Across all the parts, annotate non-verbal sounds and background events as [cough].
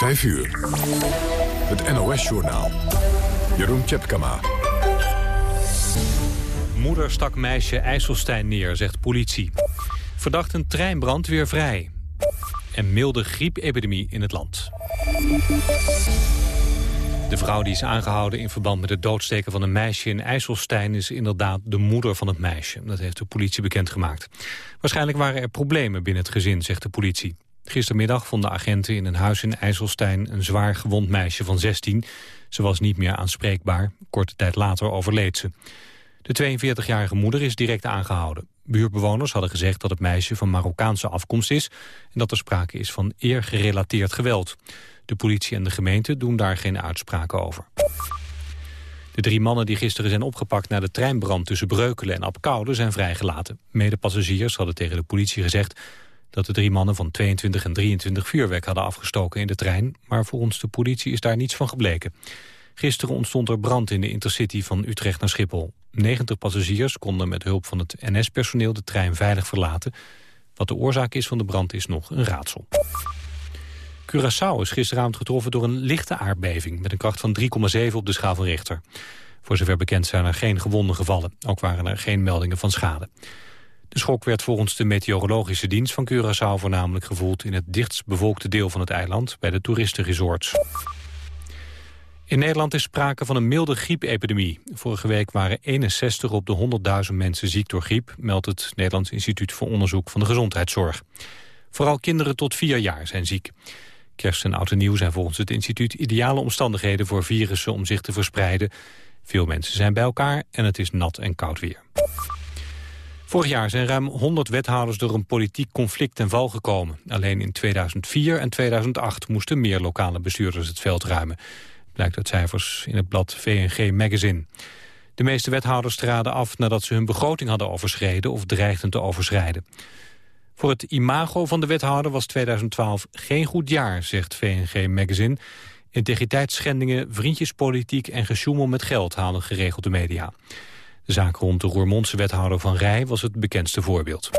5 uur. Het NOS-journaal. Jeroen Tjepkama. Moeder stak meisje IJsselstein neer, zegt politie. Verdacht een treinbrand weer vrij. En milde griepepidemie in het land. De vrouw die is aangehouden in verband met het doodsteken van een meisje in IJsselstein is inderdaad de moeder van het meisje. Dat heeft de politie bekendgemaakt. Waarschijnlijk waren er problemen binnen het gezin, zegt de politie. Gistermiddag vonden agenten in een huis in IJsselstein een zwaar gewond meisje van 16. Ze was niet meer aanspreekbaar. Korte tijd later overleed ze. De 42-jarige moeder is direct aangehouden. Buurbewoners hadden gezegd dat het meisje van Marokkaanse afkomst is... en dat er sprake is van eergerelateerd geweld. De politie en de gemeente doen daar geen uitspraken over. De drie mannen die gisteren zijn opgepakt na de treinbrand tussen Breukelen en Apkoude zijn vrijgelaten. Medepassagiers hadden tegen de politie gezegd dat de drie mannen van 22 en 23 vuurwerk hadden afgestoken in de trein, maar volgens de politie is daar niets van gebleken. Gisteren ontstond er brand in de intercity van Utrecht naar Schiphol. 90 passagiers konden met hulp van het NS-personeel de trein veilig verlaten. Wat de oorzaak is van de brand is nog een raadsel. Curaçao is gisteravond getroffen door een lichte aardbeving... met een kracht van 3,7 op de schaal van Richter. Voor zover bekend zijn er geen gewonden gevallen. Ook waren er geen meldingen van schade. De schok werd volgens de meteorologische dienst van Curaçao voornamelijk gevoeld in het dichtst bevolkte deel van het eiland bij de toeristenresorts. In Nederland is sprake van een milde griepepidemie. Vorige week waren 61 op de 100.000 mensen ziek door griep, meldt het Nederlands Instituut voor Onderzoek van de Gezondheidszorg. Vooral kinderen tot vier jaar zijn ziek. Kerst en oud en nieuw zijn volgens het instituut ideale omstandigheden voor virussen om zich te verspreiden. Veel mensen zijn bij elkaar en het is nat en koud weer. Vorig jaar zijn ruim 100 wethouders door een politiek conflict ten val gekomen. Alleen in 2004 en 2008 moesten meer lokale bestuurders het veld ruimen. Blijkt uit cijfers in het blad VNG Magazine. De meeste wethouders traden af nadat ze hun begroting hadden overschreden of dreigden te overschrijden. Voor het imago van de wethouder was 2012 geen goed jaar, zegt VNG Magazine. Integriteitsschendingen, vriendjespolitiek en gesjoemel met geld halen geregeld de media. De zaak rond de Roermondse wethouder Van Rij was het bekendste voorbeeld.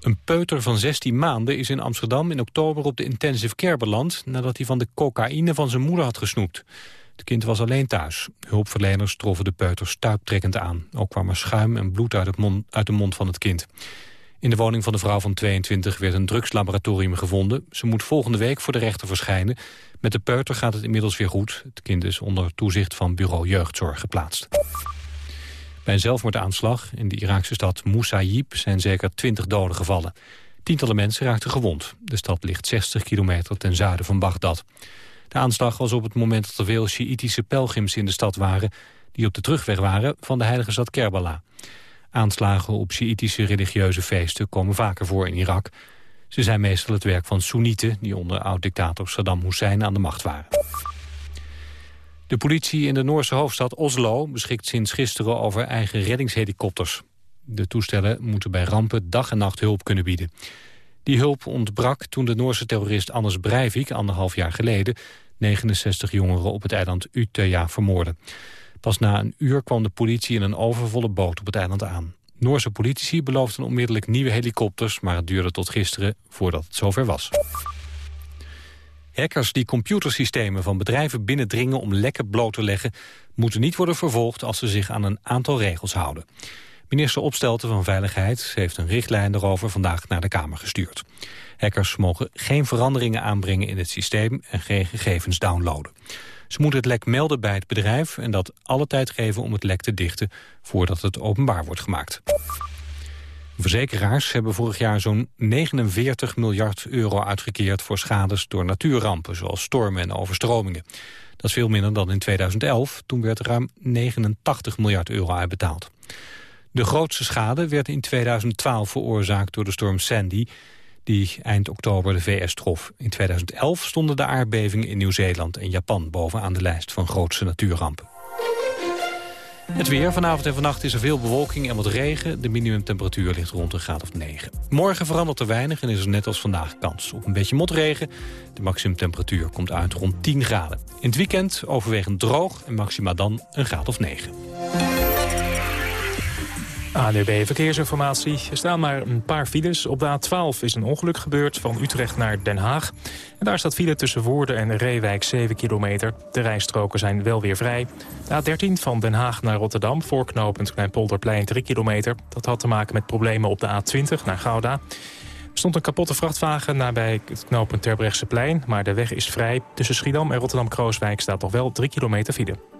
Een peuter van 16 maanden is in Amsterdam in oktober op de intensive care beland... nadat hij van de cocaïne van zijn moeder had gesnoept. Het kind was alleen thuis. Hulpverleners troffen de peuter stuiptrekkend aan. Ook kwam er schuim en bloed uit, uit de mond van het kind. In de woning van de vrouw van 22 werd een drugslaboratorium gevonden. Ze moet volgende week voor de rechter verschijnen. Met de peuter gaat het inmiddels weer goed. Het kind is onder toezicht van bureau jeugdzorg geplaatst. Bij een zelfmoordaanslag in de Iraakse stad Moussaïb zijn zeker 20 doden gevallen. Tientallen mensen raakten gewond. De stad ligt 60 kilometer ten zuiden van Bagdad. De aanslag was op het moment dat er veel Sjiïtische pelgrims in de stad waren... die op de terugweg waren van de heilige stad Kerbala. Aanslagen op Sjiïtische religieuze feesten komen vaker voor in Irak. Ze zijn meestal het werk van Soenieten... die onder oud-dictator Saddam Hussein aan de macht waren. De politie in de Noorse hoofdstad Oslo beschikt sinds gisteren over eigen reddingshelikopters. De toestellen moeten bij rampen dag en nacht hulp kunnen bieden. Die hulp ontbrak toen de Noorse terrorist Anders Breivik anderhalf jaar geleden 69 jongeren op het eiland Utøya vermoordde. Pas na een uur kwam de politie in een overvolle boot op het eiland aan. Noorse politici beloofden onmiddellijk nieuwe helikopters... maar het duurde tot gisteren voordat het zover was. Hackers die computersystemen van bedrijven binnendringen om lekken bloot te leggen... moeten niet worden vervolgd als ze zich aan een aantal regels houden. Minister Opstelten van Veiligheid heeft een richtlijn erover vandaag naar de Kamer gestuurd. Hackers mogen geen veranderingen aanbrengen in het systeem en geen gegevens downloaden. Ze moeten het lek melden bij het bedrijf en dat alle tijd geven om het lek te dichten voordat het openbaar wordt gemaakt. Verzekeraars hebben vorig jaar zo'n 49 miljard euro uitgekeerd voor schades door natuurrampen, zoals stormen en overstromingen. Dat is veel minder dan in 2011, toen werd ruim 89 miljard euro uitbetaald. De grootste schade werd in 2012 veroorzaakt door de storm Sandy die eind oktober de VS trof. In 2011 stonden de aardbevingen in Nieuw-Zeeland en Japan bovenaan de lijst van grootste natuurrampen. Het weer. Vanavond en vannacht is er veel bewolking en wat regen. De minimumtemperatuur ligt rond een graad of 9. Morgen verandert er weinig en is er net als vandaag kans op een beetje motregen. De maximumtemperatuur komt uit rond 10 graden. In het weekend overwegend droog en maxima dan een graad of 9. ANUB Verkeersinformatie. Er staan maar een paar files. Op de A12 is een ongeluk gebeurd van Utrecht naar Den Haag. En daar staat file tussen Woerden en Reewijk 7 kilometer. De rijstroken zijn wel weer vrij. De A13 van Den Haag naar Rotterdam, voorknopend Kleinpolderplein 3 kilometer. Dat had te maken met problemen op de A20 naar Gouda. Er stond een kapotte vrachtwagen nabij het knooppunt Terbrechtseplein... maar de weg is vrij. Tussen Schiedam en Rotterdam-Krooswijk staat nog wel 3 kilometer file.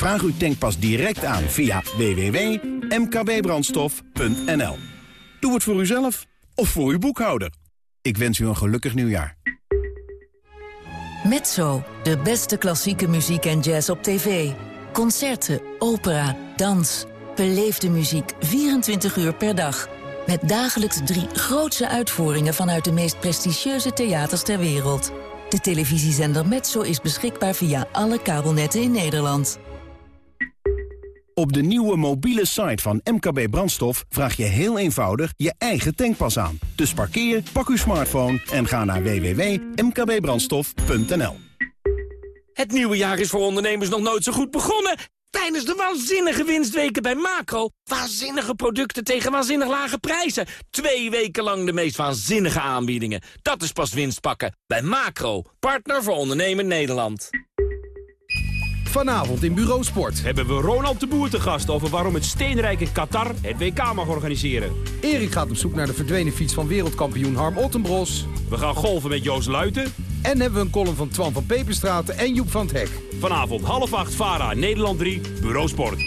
Vraag uw tankpas direct aan via www.mkbbrandstof.nl. Doe het voor uzelf of voor uw boekhouder. Ik wens u een gelukkig nieuwjaar. Mezzo, de beste klassieke muziek en jazz op tv. Concerten, opera, dans. Beleefde muziek 24 uur per dag. Met dagelijks drie grootse uitvoeringen vanuit de meest prestigieuze theaters ter wereld. De televisiezender Mezzo is beschikbaar via alle kabelnetten in Nederland. Op de nieuwe mobiele site van MKB Brandstof vraag je heel eenvoudig je eigen tankpas aan. Dus parkeer, pak uw smartphone en ga naar www.mkbbrandstof.nl. Het nieuwe jaar is voor ondernemers nog nooit zo goed begonnen. Tijdens de waanzinnige winstweken bij Macro. Waanzinnige producten tegen waanzinnig lage prijzen. Twee weken lang de meest waanzinnige aanbiedingen. Dat is pas winst pakken. Bij Macro, partner voor ondernemen Nederland. Vanavond in Bureau Sport hebben we Ronald de Boer te gast over waarom het steenrijke Qatar het WK mag organiseren. Erik gaat op zoek naar de verdwenen fiets van wereldkampioen Harm Ottenbros. We gaan golven met Joost Luiten. En hebben we een column van Twan van Peperstraten en Joep van het Hek. Vanavond half acht VARA, Nederland 3, Bureau Sport.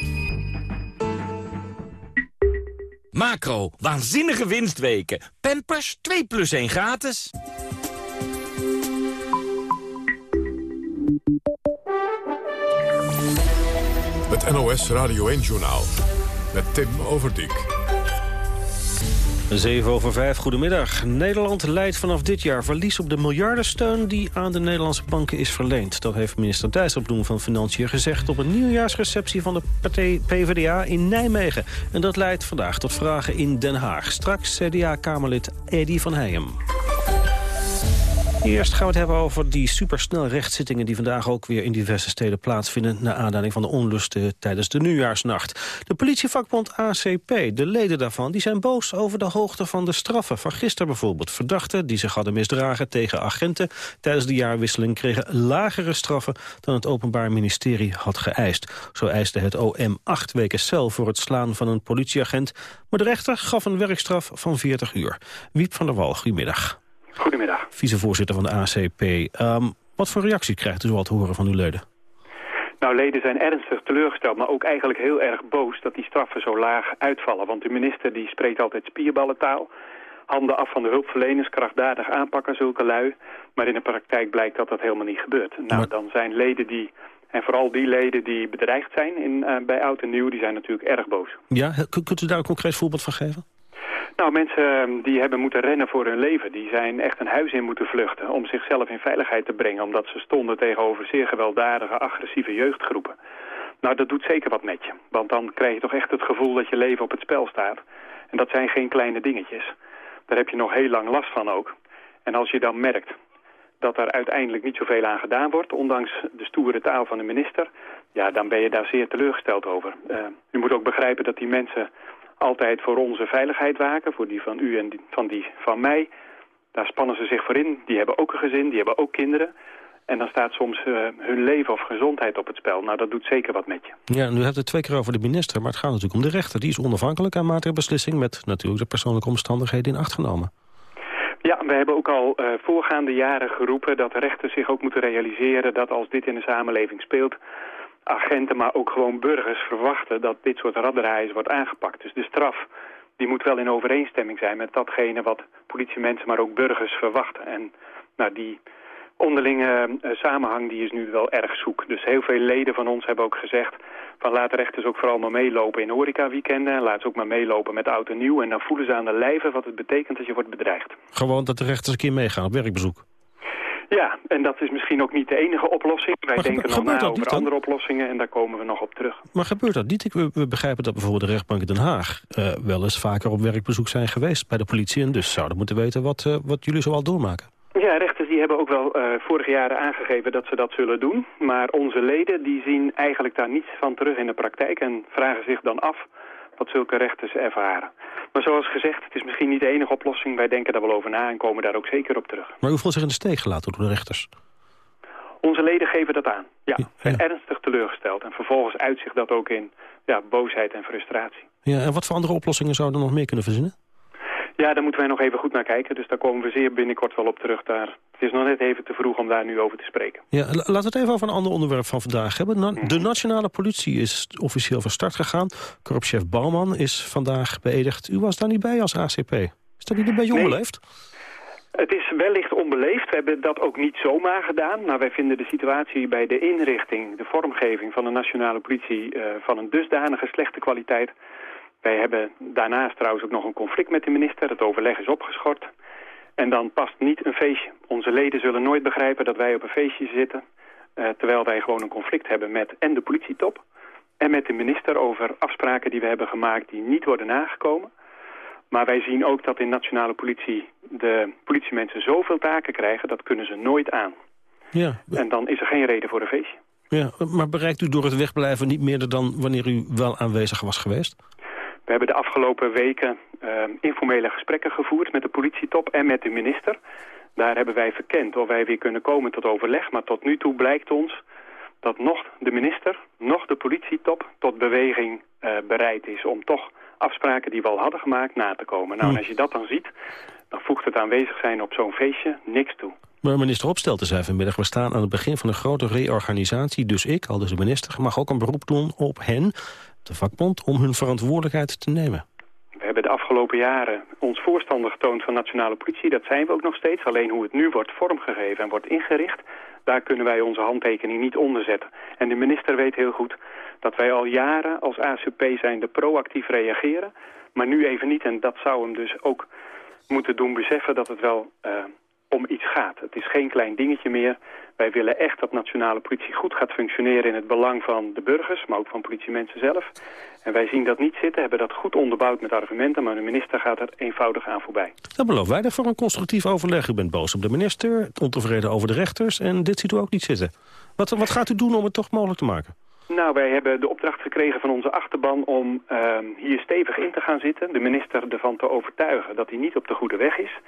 Macro, waanzinnige winstweken. Pampers 2 plus 1 gratis. Het NOS Radio 1-journaal met Tim Overdijk. 7 over 5, goedemiddag. Nederland leidt vanaf dit jaar verlies op de miljardensteun... die aan de Nederlandse banken is verleend. Dat heeft minister Dijsselbloem van Financiën gezegd... op een nieuwjaarsreceptie van de PvdA in Nijmegen. En dat leidt vandaag tot vragen in Den Haag. Straks CDA-Kamerlid Eddy van Heijem. Eerst gaan we het hebben over die supersnel rechtszittingen... die vandaag ook weer in diverse steden plaatsvinden... naar aanleiding van de onlusten tijdens de nieuwjaarsnacht. De politievakbond ACP, de leden daarvan... die zijn boos over de hoogte van de straffen. Van gisteren bijvoorbeeld. Verdachten die zich hadden misdragen tegen agenten... tijdens de jaarwisseling kregen lagere straffen... dan het Openbaar Ministerie had geëist. Zo eiste het OM acht weken cel voor het slaan van een politieagent... maar de rechter gaf een werkstraf van 40 uur. Wiep van der Wal, goedemiddag. Goedemiddag. Vicevoorzitter van de ACP. Ehm, wat voor reactie krijgt u zoal te horen van uw leden? Nou, leden zijn ernstig teleurgesteld, maar ook eigenlijk heel erg boos dat die straffen zo laag uitvallen. Want de minister die spreekt altijd spierballentaal. Handen af van de hulpverleners, krachtdadig aanpakken, zulke lui. Maar in de praktijk blijkt dat dat helemaal niet gebeurt. Nou, dan zijn leden die, en vooral die leden die bedreigd zijn in, uh, bij oud en nieuw, die zijn natuurlijk erg boos. Ja, kunt u daar een concreet voorbeeld van geven? Nou, mensen ehm, die hebben moeten rennen voor hun leven. Die zijn echt een huis in moeten vluchten om zichzelf in veiligheid te brengen. Omdat ze stonden tegenover zeer gewelddadige, agressieve jeugdgroepen. Nou, dat doet zeker wat met je. Want dan krijg je toch echt het gevoel dat je leven op het spel staat. En dat zijn geen kleine dingetjes. Daar heb je nog heel lang last van ook. En als je dan merkt dat er uiteindelijk niet zoveel aan gedaan wordt... ondanks de stoere taal van de minister... ja, dan ben je daar zeer teleurgesteld over. Uh, u moet ook begrijpen dat die mensen altijd voor onze veiligheid waken, voor die van u en die, van die van mij. Daar spannen ze zich voor in. Die hebben ook een gezin, die hebben ook kinderen. En dan staat soms uh, hun leven of gezondheid op het spel. Nou, dat doet zeker wat met je. Ja, nu hebt het twee keer over de minister, maar het gaat natuurlijk om de rechter. Die is onafhankelijk aan maatregbeslissing met natuurlijk de persoonlijke omstandigheden in acht genomen. Ja, we hebben ook al uh, voorgaande jaren geroepen dat rechters zich ook moeten realiseren dat als dit in de samenleving speelt, agenten, maar ook gewoon burgers verwachten dat dit soort raddraaiers wordt aangepakt. Dus de straf die moet wel in overeenstemming zijn met datgene wat politiemensen, maar ook burgers verwachten. En nou, die onderlinge samenhang die is nu wel erg zoek. Dus heel veel leden van ons hebben ook gezegd... van laat rechters ook vooral maar meelopen in horecaweekenden... en laat ze ook maar meelopen met oud en nieuw... en dan voelen ze aan de lijve wat het betekent als je wordt bedreigd. Gewoon dat de rechters een keer meegaan op werkbezoek? Ja, en dat is misschien ook niet de enige oplossing. Wij denken nog na over andere oplossingen en daar komen we nog op terug. Maar gebeurt dat niet? We begrijpen dat bijvoorbeeld de rechtbank in Den Haag... Uh, wel eens vaker op werkbezoek zijn geweest bij de politie... en dus zouden moeten weten wat, uh, wat jullie zoal doormaken. Ja, rechters die hebben ook wel uh, vorige jaren aangegeven dat ze dat zullen doen. Maar onze leden die zien eigenlijk daar niets van terug in de praktijk... en vragen zich dan af wat zulke rechters ervaren. Maar zoals gezegd, het is misschien niet de enige oplossing. Wij denken daar wel over na en komen daar ook zeker op terug. Maar u voelt zich in de steek gelaten door de rechters? Onze leden geven dat aan. Ja, zijn ernstig teleurgesteld. En vervolgens uitzicht dat ook in ja, boosheid en frustratie. Ja, en wat voor andere oplossingen zouden we nog meer kunnen verzinnen? Ja, daar moeten wij nog even goed naar kijken. Dus daar komen we zeer binnenkort wel op terug. Daar. Het is nog net even te vroeg om daar nu over te spreken. Ja, laten we het even over een ander onderwerp van vandaag hebben. Mhm. De nationale politie is officieel van start gegaan. Korpschef Bouwman is vandaag beëdigd. U was daar niet bij als ACP. Is dat niet een beetje onbeleefd? Het is wellicht onbeleefd. We hebben dat ook niet zomaar gedaan. Maar wij vinden de situatie bij de inrichting, de vormgeving van de nationale politie... Uh, van een dusdanige slechte kwaliteit wij hebben daarnaast trouwens ook nog een conflict met de minister. Het overleg is opgeschort. En dan past niet een feestje. Onze leden zullen nooit begrijpen dat wij op een feestje zitten... Uh, terwijl wij gewoon een conflict hebben met en de politietop... en met de minister over afspraken die we hebben gemaakt die niet worden nagekomen. Maar wij zien ook dat in nationale politie de politiemensen zoveel taken krijgen... dat kunnen ze nooit aan. Ja. En dan is er geen reden voor een feestje. Ja, maar bereikt u door het wegblijven niet meer dan wanneer u wel aanwezig was geweest? We hebben de afgelopen weken uh, informele gesprekken gevoerd met de politietop en met de minister. Daar hebben wij verkend of wij weer kunnen komen tot overleg. Maar tot nu toe blijkt ons dat nog de minister, nog de politietop tot beweging uh, bereid is om toch afspraken die we al hadden gemaakt na te komen. Nou, en als je dat dan ziet, dan voegt het aanwezig zijn op zo'n feestje niks toe. Maar minister Opstelten zei vanmiddag, we staan aan het begin van een grote reorganisatie. Dus ik, al dus de minister, mag ook een beroep doen op hen de vakbond om hun verantwoordelijkheid te nemen? We hebben de afgelopen jaren ons voorstander getoond van nationale politie. Dat zijn we ook nog steeds. Alleen hoe het nu wordt vormgegeven en wordt ingericht... daar kunnen wij onze handtekening niet onder zetten. En de minister weet heel goed dat wij al jaren als ACP zijn de proactief reageren. Maar nu even niet. En dat zou hem dus ook moeten doen beseffen dat het wel uh, om iets gaat. Het is geen klein dingetje meer. Wij willen echt dat nationale politie goed gaat functioneren in het belang van de burgers, maar ook van politiemensen zelf. En wij zien dat niet zitten, hebben dat goed onderbouwd met argumenten, maar de minister gaat er eenvoudig aan voorbij. Dat beloven wij voor een constructief overleg. U bent boos op de minister, ontevreden over de rechters en dit ziet u ook niet zitten. Wat, wat gaat u doen om het toch mogelijk te maken? Nou, wij hebben de opdracht gekregen van onze achterban om uh, hier stevig in te gaan zitten. De minister ervan te overtuigen dat hij niet op de goede weg is.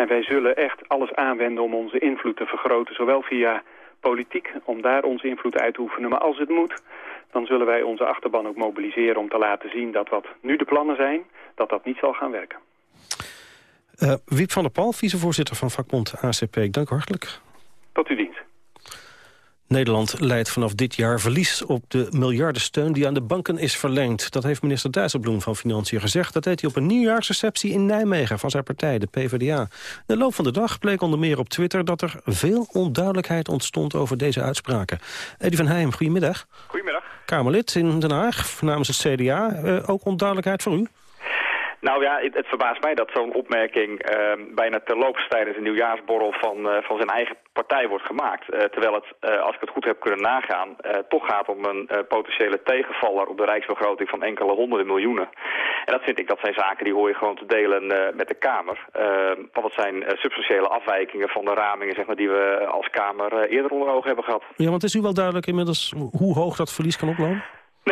En wij zullen echt alles aanwenden om onze invloed te vergroten, zowel via politiek, om daar onze invloed uit te oefenen. Maar als het moet, dan zullen wij onze achterban ook mobiliseren om te laten zien dat wat nu de plannen zijn, dat dat niet zal gaan werken. Uh, Wiep van der Pal, vicevoorzitter van vakbond ACP, dank u hartelijk. Tot uw dienst. Nederland leidt vanaf dit jaar verlies op de miljardensteun die aan de banken is verleend. Dat heeft minister Dijsselbloem van Financiën gezegd. Dat deed hij op een nieuwjaarsreceptie in Nijmegen van zijn partij, de PvdA. In de loop van de dag bleek onder meer op Twitter dat er veel onduidelijkheid ontstond over deze uitspraken. Eddie van Heijm, goedemiddag. Goedemiddag. Kamerlid in Den Haag, namens het CDA. Uh, ook onduidelijkheid voor u? Nou ja, het, het verbaast mij dat zo'n opmerking uh, bijna terloops tijdens een nieuwjaarsborrel van, uh, van zijn eigen partij wordt gemaakt. Uh, terwijl het, uh, als ik het goed heb kunnen nagaan, toch gaat om een potentiële tegenvaller op de rijksbegroting van enkele honderden miljoenen. En dat vind ik, dat zijn zaken die hoor je gewoon te delen met de Kamer. Ehm, want het zijn substantiële afwijkingen van de ramingen zeg maar, die we als Kamer eerder onder ogen hebben gehad. Ja, want is u wel duidelijk inmiddels hoe hoog dat verlies kan oplopen?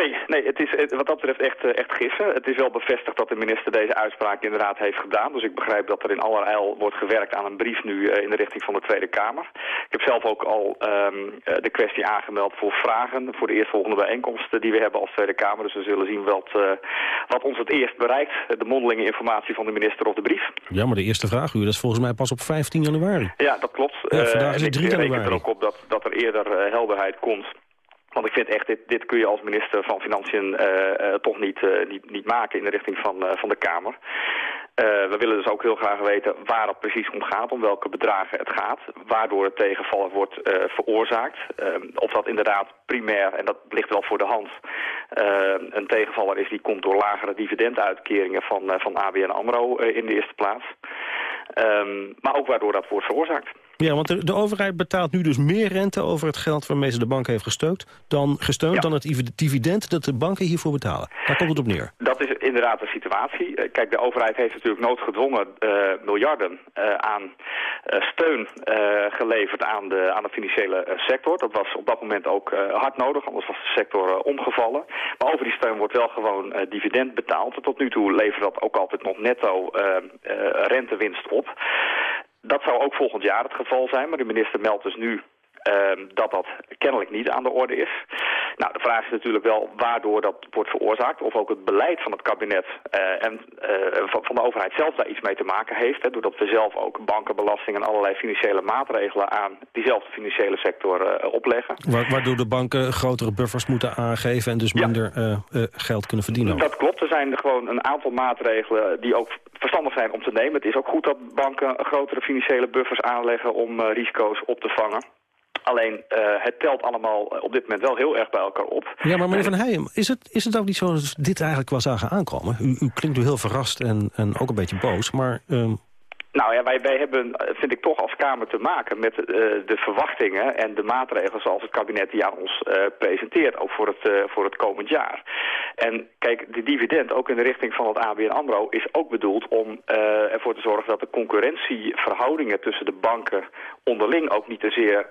Nee, nee het is wat dat betreft echt, eh, echt gissen. Het is wel bevestigd dat de minister deze uitspraak inderdaad heeft gedaan. Dus ik begrijp dat er in allerijl wordt gewerkt aan een brief nu eh, in de richting van de Tweede Kamer. Ik heb zelf ook al um, de kwestie aangemeld voor vragen voor de eerstvolgende bijeenkomsten die we hebben als Tweede Kamer. Dus we zullen zien wat, uh, wat ons het eerst bereikt. De mondelinge informatie van de minister of de brief. Ja, maar de eerste vraag u, dat is volgens mij pas op 15 januari. Ja, dat klopt. Ja, vandaag is het 3 januari. Ik reken er ook op dat, dat er eerder helderheid komt. Want ik vind echt, dit, dit kun je als minister van Financiën uh, uh, toch niet, uh, niet, niet maken in de richting van, van de Kamer. we willen dus ook heel graag weten waar het precies om gaat, om welke bedragen het gaat, waardoor het tegenvallen wordt veroorzaakt. of dat inderdaad primair, en dat ligt wel voor de hand, een tegenvaller is die komt door lagere dividenduitkeringen van, van ABN AMRO in de eerste plaats. Um, maar ook waardoor dat wordt veroorzaakt. Ja, want de, de, overheid betaalt nu dus meer rente over het geld waarmee ze de bank heeft gesteund, dan, gesteund dan het dividend dat de banken hiervoor betalen. Daar komt het op neer. Dat is inderdaad de situatie. Eh, kijk, de overheid heeft natuurlijk noodgedwongen uh, miljarden uh, aan steun geleverd aan de, aan de financiële sector. Dat was op dat moment ook hard nodig, anders was de sector omgevallen. Maar over die steun wordt wel gewoon dividend betaald. Tot nu toe levert dat ook altijd nog netto rentewinst op. Dat zou ook volgend jaar het geval zijn, maar de minister meldt dus nu dat dat kennelijk niet aan de orde is. Nou, de vraag is natuurlijk wel waardoor dat wordt veroorzaakt. Of ook het beleid van het kabinet uh, en uh, van, de overheid zelf daar iets mee te maken heeft. Hè, doordat we zelf ook bankenbelasting en allerlei financiële maatregelen aan diezelfde financiële sector uh, opleggen. waardoor de banken grotere buffers moeten aangeven en dus minder ja. geld kunnen verdienen. Dat klopt. Er zijn gewoon een aantal maatregelen die ook verstandig zijn om te nemen. Het is ook goed dat banken grotere financiële buffers aanleggen om risico's op te vangen. Alleen uh, het telt allemaal op dit moment wel heel erg bij elkaar op. Ja, maar meneer Van Heijem, is het, is het ook niet zo dat dit eigenlijk wel zagen aankomen? U, u klinkt u heel verrast en, en ook een beetje boos, maar... Uh, nou ja, wij, wij hebben, vind ik toch als Kamer te maken met uh, de verwachtingen en de maatregelen zoals het kabinet die aan ons uh, presenteert, ook voor het, uh, voor het komend jaar. En kijk, de dividend, ook in de richting van het ABN AMRO, is ook bedoeld om ervoor te zorgen dat de concurrentieverhoudingen tussen de banken onderling ook niet te zeer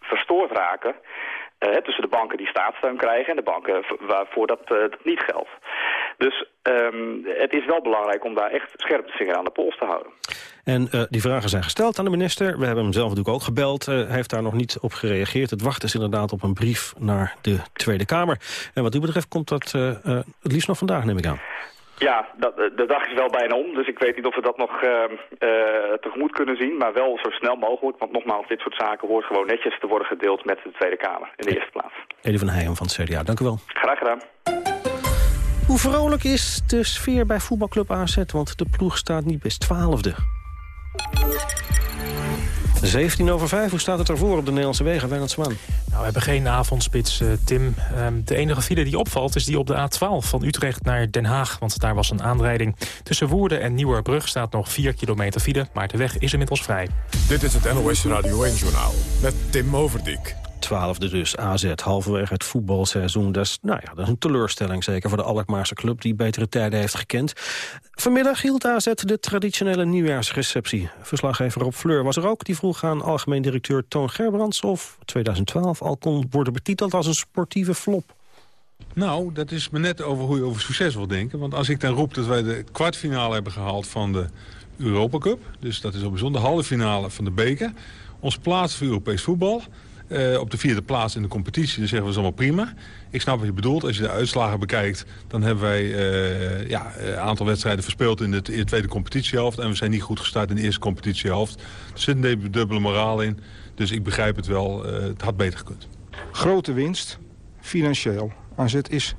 verstoord raken. Uh, tussen de banken die staatssteun krijgen en de banken waarvoor dat, uh, dat niet geldt. Dus um, het is wel belangrijk om daar echt scherp de vinger aan de pols te houden. En uh, die vragen zijn gesteld aan de minister. We hebben hem zelf natuurlijk ook gebeld. hij heeft daar nog niet op gereageerd. Het wacht is inderdaad op een brief naar de Tweede Kamer. En wat u betreft komt dat het liefst nog vandaag, neem ik aan. Ja, dat, de dag is wel bijna om, dus ik weet niet of we dat nog uh, uh, tegemoet kunnen zien, maar wel zo snel mogelijk. Want nogmaals, dit soort zaken hoort gewoon netjes te worden gedeeld met de Tweede Kamer in de eerste plaats. Eddie van Heijem van het CDA, dank u wel. Graag gedaan. Hoe vrolijk is de sfeer bij voetbalclub AZ, want de ploeg staat niet best twaalfde. 17 over 5, hoe staat het ervoor op de Nederlandse wegen, Wijnand Zwaan? Nou, we hebben geen avondspits, uh, Tim. Uh, de enige file die opvalt is die op de A12 van Utrecht naar Den Haag. Want daar was een aanrijding. Tussen Woerden en Nieuwerbrug staat nog 4 kilometer file. Maar de weg is inmiddels vrij. Dit is het NOS Radio 1-journaal met Tim Overdijk. Twaalfde dus AZ, halverwege het voetbalseizoen. Dat is, nou ja, dat is een teleurstelling zeker voor de Alkmaarse club... die betere tijden heeft gekend. Vanmiddag hield AZ de traditionele nieuwjaarsreceptie. Verslaggever Rob Fleur was er ook. Die vroeg aan algemeen directeur Toon Gerbrands... of 2012 al kon worden betiteld als een sportieve flop. Nou, dat is me net over hoe je over succes wil denken. Want als ik dan roep dat wij de kwartfinale hebben gehaald van de Europa Cup... dus dat is op bijzonder halve finale van de beker... ons plaats voor Europees voetbal... Uh, op de vierde plaats in de competitie. Dan zeggen we, dat is allemaal prima. Ik snap wat je bedoelt. Als je de uitslagen bekijkt, dan hebben wij uh, ja, een aantal wedstrijden verspeeld in de, in de, tweede competitiehelft. En we zijn niet goed gestart in de eerste competitiehelft. Er zit een dubbele moraal in. Dus ik begrijp het wel. Uh, het had beter gekund. Grote winst, financieel. AZ is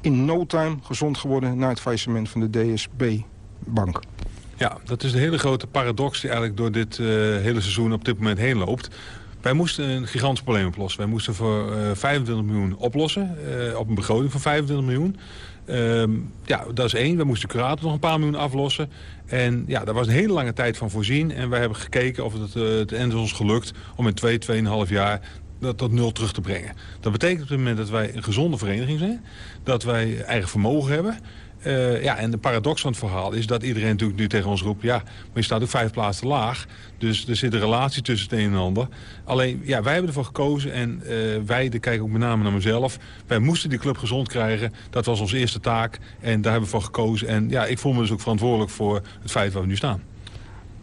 in no time gezond geworden na het faillissement van de DSB-bank. Ja, dat is de hele grote paradox die eigenlijk door dit hele seizoen op dit moment heen loopt. Wij moesten een gigantisch probleem oplossen. Wij moesten voor uh, 25 miljoen oplossen. Uh, op een begroting van 25 miljoen. Um, ja, dat is één. We moesten curator nog een paar miljoen aflossen. En ja, daar was een hele lange tijd van voorzien. En wij hebben gekeken of het uh, het is ons gelukt... om in twee, tweeënhalf jaar dat tot nul terug te brengen. Dat betekent op het moment dat wij een gezonde vereniging zijn. Dat wij eigen vermogen hebben. Uh, ja, en de paradox van het verhaal is dat iedereen natuurlijk nu tegen ons roept... ja, maar je staat ook vijf plaatsen laag. Dus er zit een relatie tussen het een en ander. Alleen, ja, wij hebben ervoor gekozen en uh, wij, de kijken ook met name naar mezelf... wij moesten die club gezond krijgen. Dat was onze eerste taak en daar hebben we voor gekozen. En ja, ik voel me dus ook verantwoordelijk voor het feit waar we nu staan.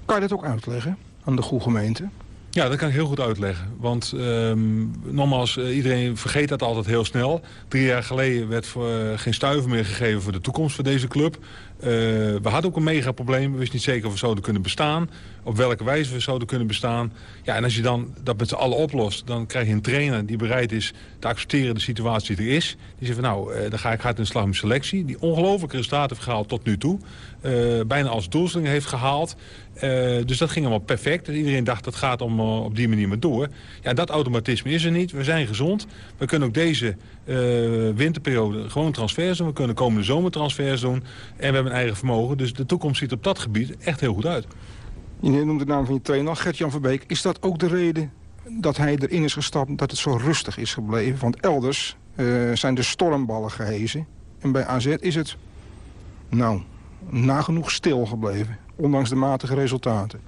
Kan je dat ook uitleggen aan de goede gemeente? Ja, dat kan ik heel goed uitleggen. Want um, nogmaals, uh, iedereen vergeet dat altijd heel snel. Drie jaar geleden werd uh, geen stuiver meer gegeven voor de toekomst van deze club. We hadden ook een mega probleem. We wisten niet zeker of we zouden kunnen bestaan. Op welke wijze we zouden kunnen bestaan. Ja, en als je dan dat met z'n allen oplost... dan krijg je een trainer die bereid is te accepteren de situatie die er is. Die zegt van nou, dan ga ik hard in de slag met selectie. Die ongelooflijke resultaten heeft gehaald tot nu toe. bijna als doelstelling heeft gehaald. dus dat ging allemaal perfect. En iedereen dacht dat gaat om, op die manier maar door. Ja, dat automatisme is er niet. We zijn gezond. We kunnen ook deze winterperiode gewoon transfers. We kunnen komende zomer transfers doen. En we hebben een eigen vermogen. Dus de toekomst ziet op dat gebied echt heel goed uit. Je noemt de naam van je trainer, Gert-Jan Verbeek. Is dat ook de reden dat hij erin is gestapt dat het zo rustig is gebleven? Want elders uh, zijn de stormballen gehezen. En bij AZ is het, nou, nagenoeg stil gebleven. Ondanks de matige resultaten.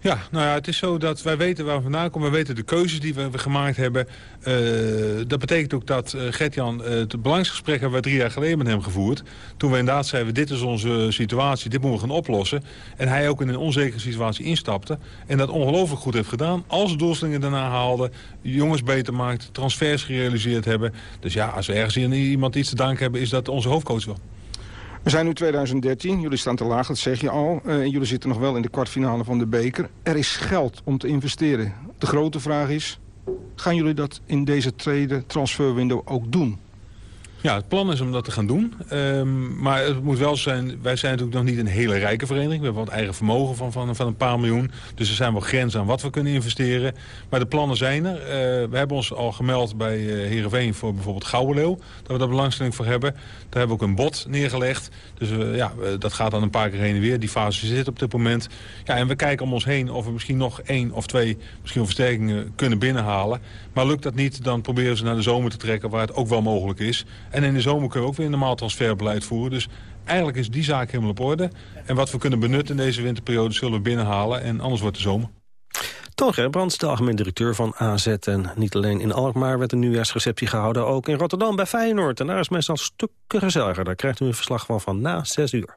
Ja, nou ja, het is zo dat wij weten waar we vandaan komen. We weten de keuzes die we, gemaakt hebben. Uh, dat betekent ook dat uh, Gert-Jan uh, het belangsgesprek hebben we drie jaar geleden met hem gevoerd. Toen we inderdaad zeiden, dit is onze situatie, dit moeten we gaan oplossen. En hij ook in een onzekere situatie instapte. En dat ongelooflijk goed heeft gedaan. Als doelstellingen daarna haalde, jongens beter maakt, transfers gerealiseerd hebben. Dus ja, als we ergens iemand iets te danken hebben, is dat onze hoofdcoach wel. We zijn nu 2013, jullie staan te laag, dat zeg je al. Uh, jullie zitten nog wel in de kwartfinale van de beker. Er is geld om te investeren. De grote vraag is, gaan jullie dat in deze tweede transferwindow ook doen? Ja, het plan is om dat te gaan doen. Um, maar het moet wel zijn, wij zijn natuurlijk nog niet een hele rijke vereniging. We hebben wat eigen vermogen van, van, van een paar miljoen. Dus er zijn wel grenzen aan wat we kunnen investeren. Maar de plannen zijn er. Uh, we hebben ons al gemeld bij uh, Heerenveen voor bijvoorbeeld Gouwenleeuw. Dat we daar belangstelling voor hebben. Daar hebben we ook een bod neergelegd. Dus uh, ja, dat gaat dan een paar keer heen en weer. Die fase zit op dit moment. Ja, en we kijken om ons heen of we misschien nog één of twee misschien versterkingen kunnen binnenhalen. Maar lukt dat niet, dan proberen ze naar de zomer te trekken waar het ook wel mogelijk is. En in de zomer kunnen we ook weer een normaal transferbeleid voeren. Dus eigenlijk is die zaak helemaal op orde. En wat we kunnen benutten in deze winterperiode zullen we binnenhalen. En anders wordt de zomer. Toon Gerbrands, de algemeen directeur van AZ. En niet alleen in Alkmaar werd een nieuwjaarsreceptie gehouden... ook in Rotterdam bij Feyenoord. En daar is meestal stukken gezelliger. Daar krijgt u een verslag van van na zes uur.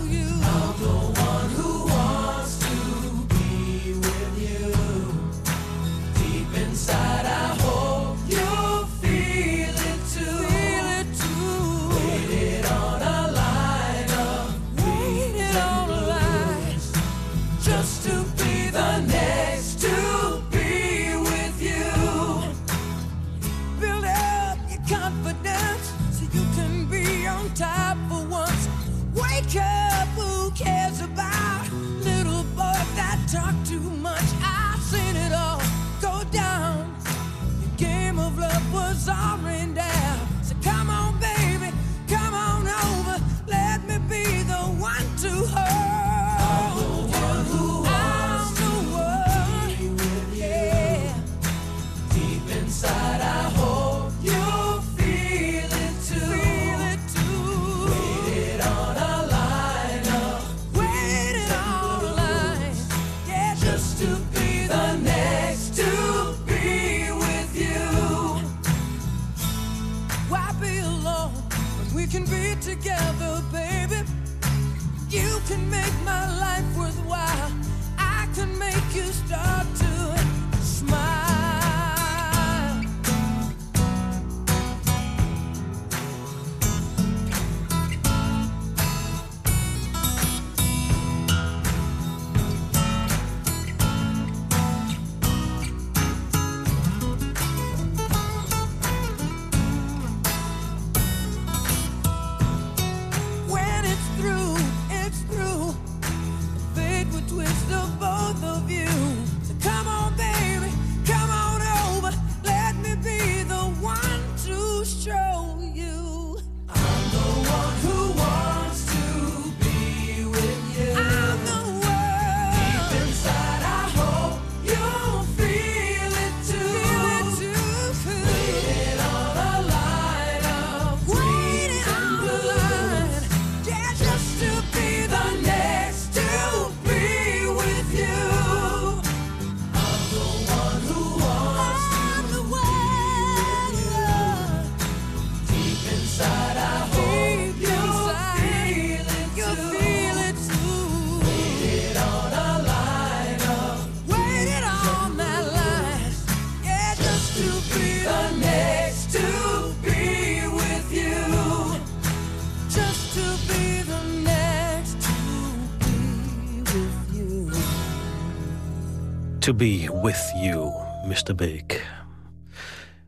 Be with you, Mr. Beek.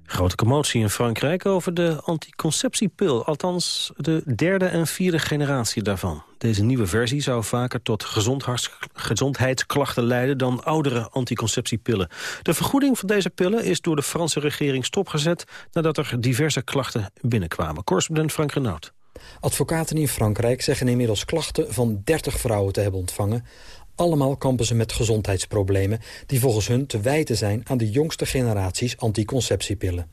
Grote commotie in Frankrijk over de anticonceptiepil. Althans, de derde en vierde generatie daarvan. Deze nieuwe versie zou vaker tot gezondheidsklachten leiden... dan oudere anticonceptiepillen. De vergoeding van deze pillen is door de Franse regering stopgezet... nadat er diverse klachten binnenkwamen. Correspondent Frank Renaud. Advocaten in Frankrijk zeggen inmiddels klachten van 30 vrouwen te hebben ontvangen. Allemaal kampen ze met gezondheidsproblemen die volgens hun te wijten zijn aan de jongste generaties anticonceptiepillen.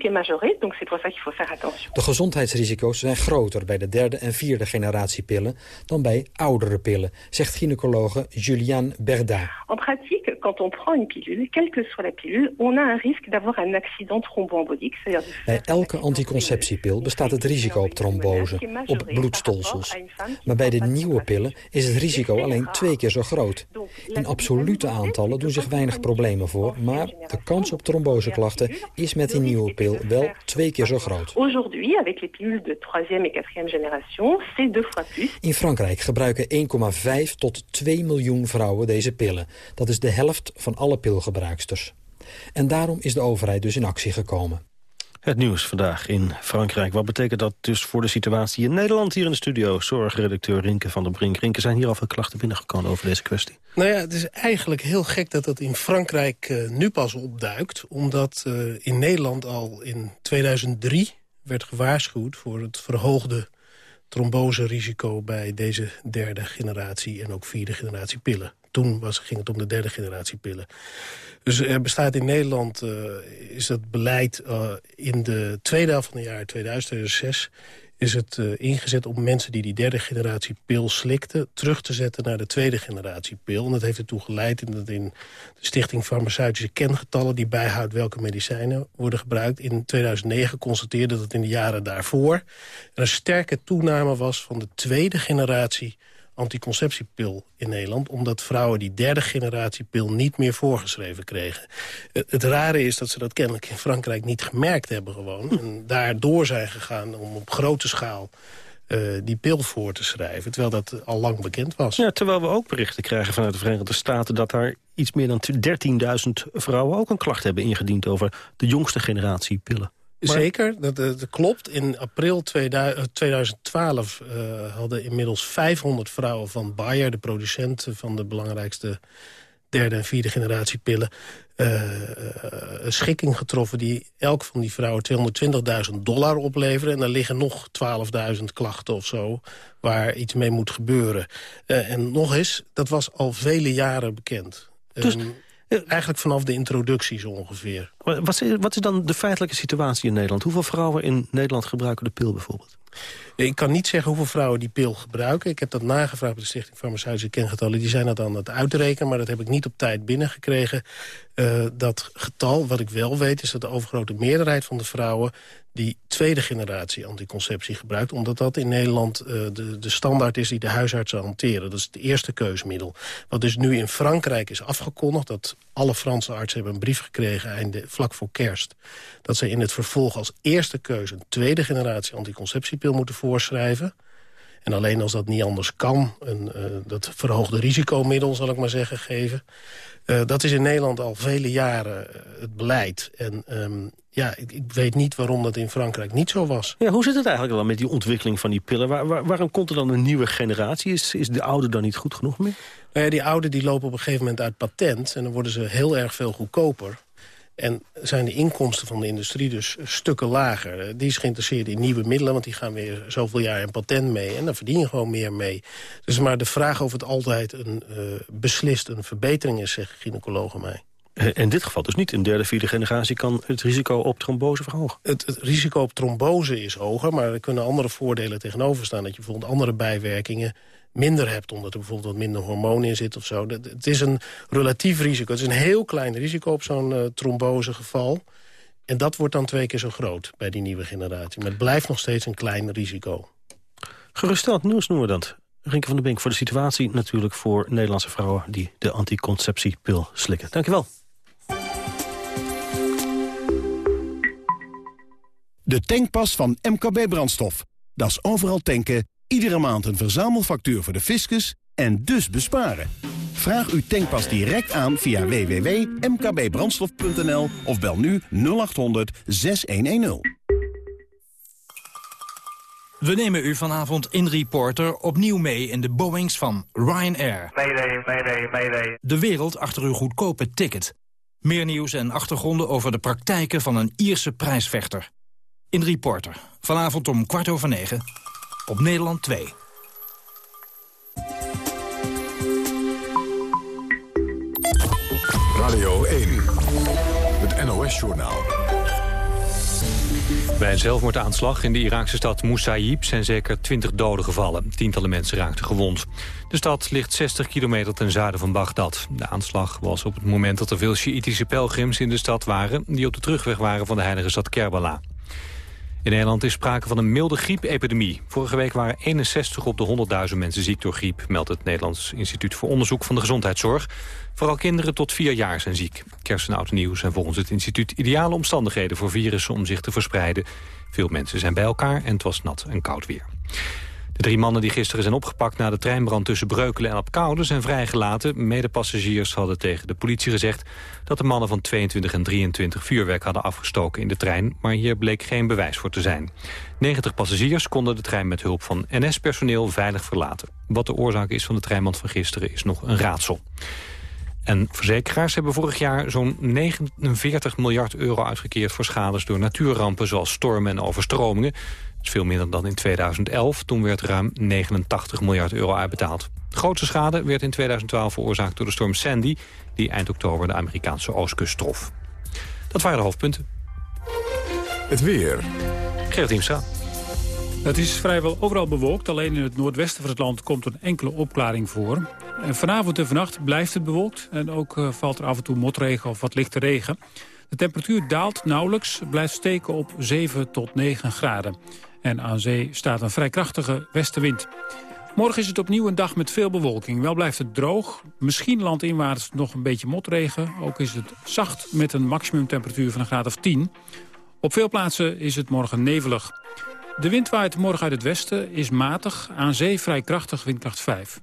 Risque est majoré, donc c'est pour ça qu'il faut faire attention. De gezondheidsrisico's zijn groter bij de derde en vierde generatie pillen dan bij oudere pillen, zegt gynaecologe Juliane Berda. En pratique, quand on prend une pilule, quelle que soit la pilule, on a un risque d'avoir un accident thromboembolique. Bij elke anticonceptiepil bestaat het risico op trombose, op bloedstolsels. Maar bij de nieuwe pillen is het risico alleen twee keer zo groot. In absolute aantallen doen zich weinig problemen voor, maar de kans op tromboseklachten is met die nieuwe pil wel twee keer zo groot. In Frankrijk gebruiken 1,5 tot 2 miljoen vrouwen deze pillen. Dat is de helft van alle pilgebruiksters. En daarom is de overheid dus in actie gekomen. Het nieuws vandaag in Frankrijk. Wat betekent dat dus voor de situatie in Nederland hier in de studio? Zorgredacteur Rinke van der Brink. Rinke, zijn hier al veel klachten binnengekomen over deze kwestie? Nou ja, het is eigenlijk heel gek dat dat in Frankrijk uh, nu pas opduikt. Omdat uh, in Nederland al in 2003 werd gewaarschuwd voor het verhoogde tromboserisico bij deze derde generatie en ook vierde generatie pillen. Toen was, ging het om de derde generatie pillen. Dus er bestaat in Nederland, uh, is dat beleid uh, in de tweede helft van het jaar 2000, 2006 is het uh, ingezet om mensen die die derde generatie pil slikten... terug te zetten naar de tweede generatie pil. En dat heeft ertoe geleid in dat in de Stichting Farmaceutische Kengetallen... die bijhoudt welke medicijnen worden gebruikt... in 2009 constateerde dat in de jaren daarvoor... er een sterke toename was van de tweede generatie anticonceptiepil in Nederland... omdat vrouwen die derde generatie pil niet meer voorgeschreven kregen. Het, rare is dat ze dat kennelijk in Frankrijk niet gemerkt hebben gewoon. En daardoor zijn gegaan om op grote schaal uh, die pil voor te schrijven. Terwijl dat al lang bekend was. Ja, terwijl we ook berichten krijgen vanuit de Verenigde Staten... dat daar iets meer dan 13.000 vrouwen ook een klacht hebben ingediend... over de jongste generatie pillen. Zeker, dat, dat, klopt. In april 2012 uh, eh, hadden inmiddels 500 vrouwen van Bayer... de producent van de belangrijkste derde en vierde generatie pillen... Uh, een schikking getroffen die elk van die vrouwen 220.000 dollar opleveren. En er liggen nog 12.000 klachten of zo waar iets mee moet gebeuren. Uh, en nog eens, dat was al vele jaren bekend. Dus... Um, Eigenlijk vanaf de introductie zo ongeveer. Wat is, wat is dan de feitelijke situatie in Nederland? Hoeveel vrouwen in Nederland gebruiken de pil bijvoorbeeld? Ik kan niet zeggen hoeveel vrouwen die pil gebruiken. Ik heb dat nagevraagd bij de Stichting Farmaceutische Kengetallen. Die zijn dat aan het uitrekenen, maar dat heb ik niet op tijd binnengekregen. Uh, dat getal, wat ik wel weet, is dat de overgrote meerderheid van de vrouwen die tweede generatie anticonceptie gebruikt. Omdat dat in Nederland uh, de, de standaard is die de huisartsen hanteren. Dat is het eerste keusmiddel. Wat dus nu in Frankrijk is afgekondigd... dat alle Franse artsen hebben een brief gekregen einde, vlak voor kerst... dat ze in het vervolg als eerste keuze een tweede generatie anticonceptiepil moeten voorschrijven... En alleen als dat niet anders kan, een, uh, dat verhoogde risicomiddel, zal ik maar zeggen, geven. Uh, dat is in Nederland al vele jaren uh, het beleid. En um, ja, ik, ik, weet niet waarom dat in Frankrijk niet zo was. Ja, hoe zit het eigenlijk dan met die ontwikkeling van die pillen? Waar, waar, waarom komt er dan een nieuwe generatie? Is, is de oude dan niet goed genoeg meer? Nou ja, die oude die lopen op een gegeven moment uit patent... en dan worden ze heel erg veel goedkoper. En zijn de inkomsten van de industrie dus stukken lager. Die is geïnteresseerd in nieuwe middelen, want die gaan weer zoveel jaar in patent mee. En dan verdien je gewoon meer mee. Dus maar de vraag of het altijd een uh, beslist een verbetering is, zeggen gynaecologen mij. In dit geval dus niet. In derde, vierde generatie kan het risico op trombose verhogen. Het, het, risico op trombose is hoger, maar er kunnen andere voordelen tegenover staan. Dat je bijvoorbeeld andere bijwerkingen minder hebt... omdat er bijvoorbeeld wat minder hormoon in zit of zo. Het is een relatief risico. Het is een heel klein risico op zo'n uh, trombosegeval. En dat wordt dan twee keer zo groot bij die nieuwe generatie. Maar het blijft nog steeds een klein risico. Gerusteld nieuws noemen we dat. Rinke van der Bink voor de situatie natuurlijk voor Nederlandse vrouwen... die de anticonceptiepil slikken. Dank je wel. De tankpas van MKB Brandstof. Dat is overal tanken, iedere maand een verzamelfactuur voor de fiscus en dus besparen. Vraag uw tankpas direct aan via www.mkbbrandstof.nl of bel nu 0800 6110. We nemen u vanavond in Reporter opnieuw mee in de Boeings van Ryanair. Mayday, mayday, mayday. De wereld achter uw goedkope ticket. Meer nieuws en achtergronden over de praktijken van een Ierse prijsvechter. In Reporter, vanavond om kwart over negen, op Nederland 2. Radio 1, het NOS-journaal. Bij een zelfmoordaanslag in de Iraakse stad Moussaïb zijn zeker 20 doden gevallen. Tientallen mensen raakten gewond. De stad ligt 60 kilometer ten zuiden van Bagdad. De aanslag was op het moment dat er veel Sjiïtische pelgrims in de stad waren... die op de terugweg waren van de heilige stad Kerbala. In Nederland is sprake van een milde griepepidemie. Vorige week waren 61 op de 100.000 mensen ziek door griep... meldt het Nederlands Instituut voor Onderzoek van de Gezondheidszorg. Vooral kinderen tot vier jaar zijn ziek. Kerst en oud nieuw zijn volgens het instituut ideale omstandigheden... voor virussen om zich te verspreiden. Veel mensen zijn bij elkaar en het was nat en koud weer. De drie mannen die gisteren zijn opgepakt na de treinbrand tussen Breukelen en Apkoude zijn vrijgelaten. Medepassagiers hadden tegen de politie gezegd dat de mannen van 22 en 23 vuurwerk hadden afgestoken in de trein, maar hier bleek geen bewijs voor te zijn. 90 passagiers konden de trein met hulp van NS-personeel veilig verlaten. Wat de oorzaak is van de treinbrand van gisteren is nog een raadsel. En verzekeraars hebben vorig jaar zo'n 49 miljard euro uitgekeerd voor schades door natuurrampen zoals stormen en overstromingen. Dat is veel minder dan in 2011. Toen werd ruim 89 miljard euro uitbetaald. De grootste schade werd in 2012 veroorzaakt door de storm Sandy... die eind oktober de Amerikaanse oostkust trof. Dat waren de hoofdpunten. Het weer. Gerrit Diemstra. Het is vrijwel overal bewolkt. Alleen in het noordwesten van het land komt een enkele opklaring voor. En vanavond en vannacht blijft het bewolkt. En ook uh, valt er af en toe motregen of wat lichte regen. De temperatuur daalt nauwelijks, blijft steken op 7 tot 9 graden. En aan zee staat een vrij krachtige westenwind. Morgen is het opnieuw een dag met veel bewolking. Wel blijft het droog. Misschien landinwaarts nog een beetje motregen. Ook is het zacht met een maximumtemperatuur van een graad of 10. Op veel plaatsen is het morgen nevelig. De wind waait morgen uit het westen, is matig. Aan zee vrij krachtig, windkracht 5.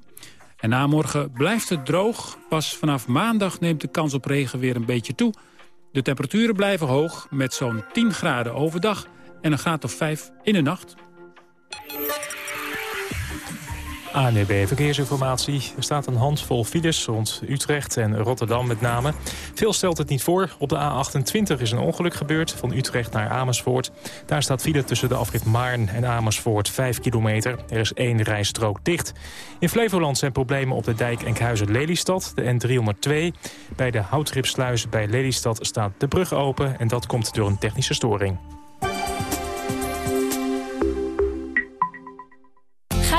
En na morgen blijft het droog. Pas vanaf maandag neemt de kans op regen weer een beetje toe. De temperaturen blijven hoog met zo'n 10 graden overdag en een graad of 5 in de nacht. ANEB Verkeersinformatie. Er staat een handvol files rond Utrecht en Rotterdam met name. Veel stelt het niet voor. Op de A28 is een ongeluk gebeurd van Utrecht naar Amersfoort. Daar staat file tussen de afrit Maarn en Amersfoort 5 kilometer. Er is één rijstrook dicht. In Flevoland zijn problemen op de dijk Enkhuizen-Lelystad, de N302. Bij de Houtripsluis bij Lelystad staat de brug open... en dat komt door een technische storing.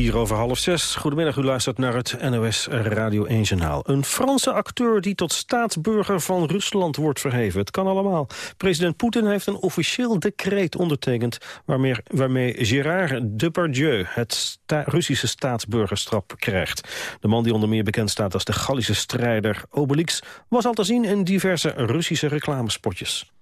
Vier over half zes. Goedemiddag, u luistert naar het NOS Radio 1 Journaal. Een Franse acteur die tot staatsburger van Rusland wordt verheven. Het kan allemaal. President Poetin heeft een officieel decreet ondertekend... waarmee, waarmee Gérard Depardieu het Russische staatsburgerstrap krijgt. De man die onder meer bekend staat als de Gallische strijder Obelix... was al te zien in diverse Russische reclamespotjes.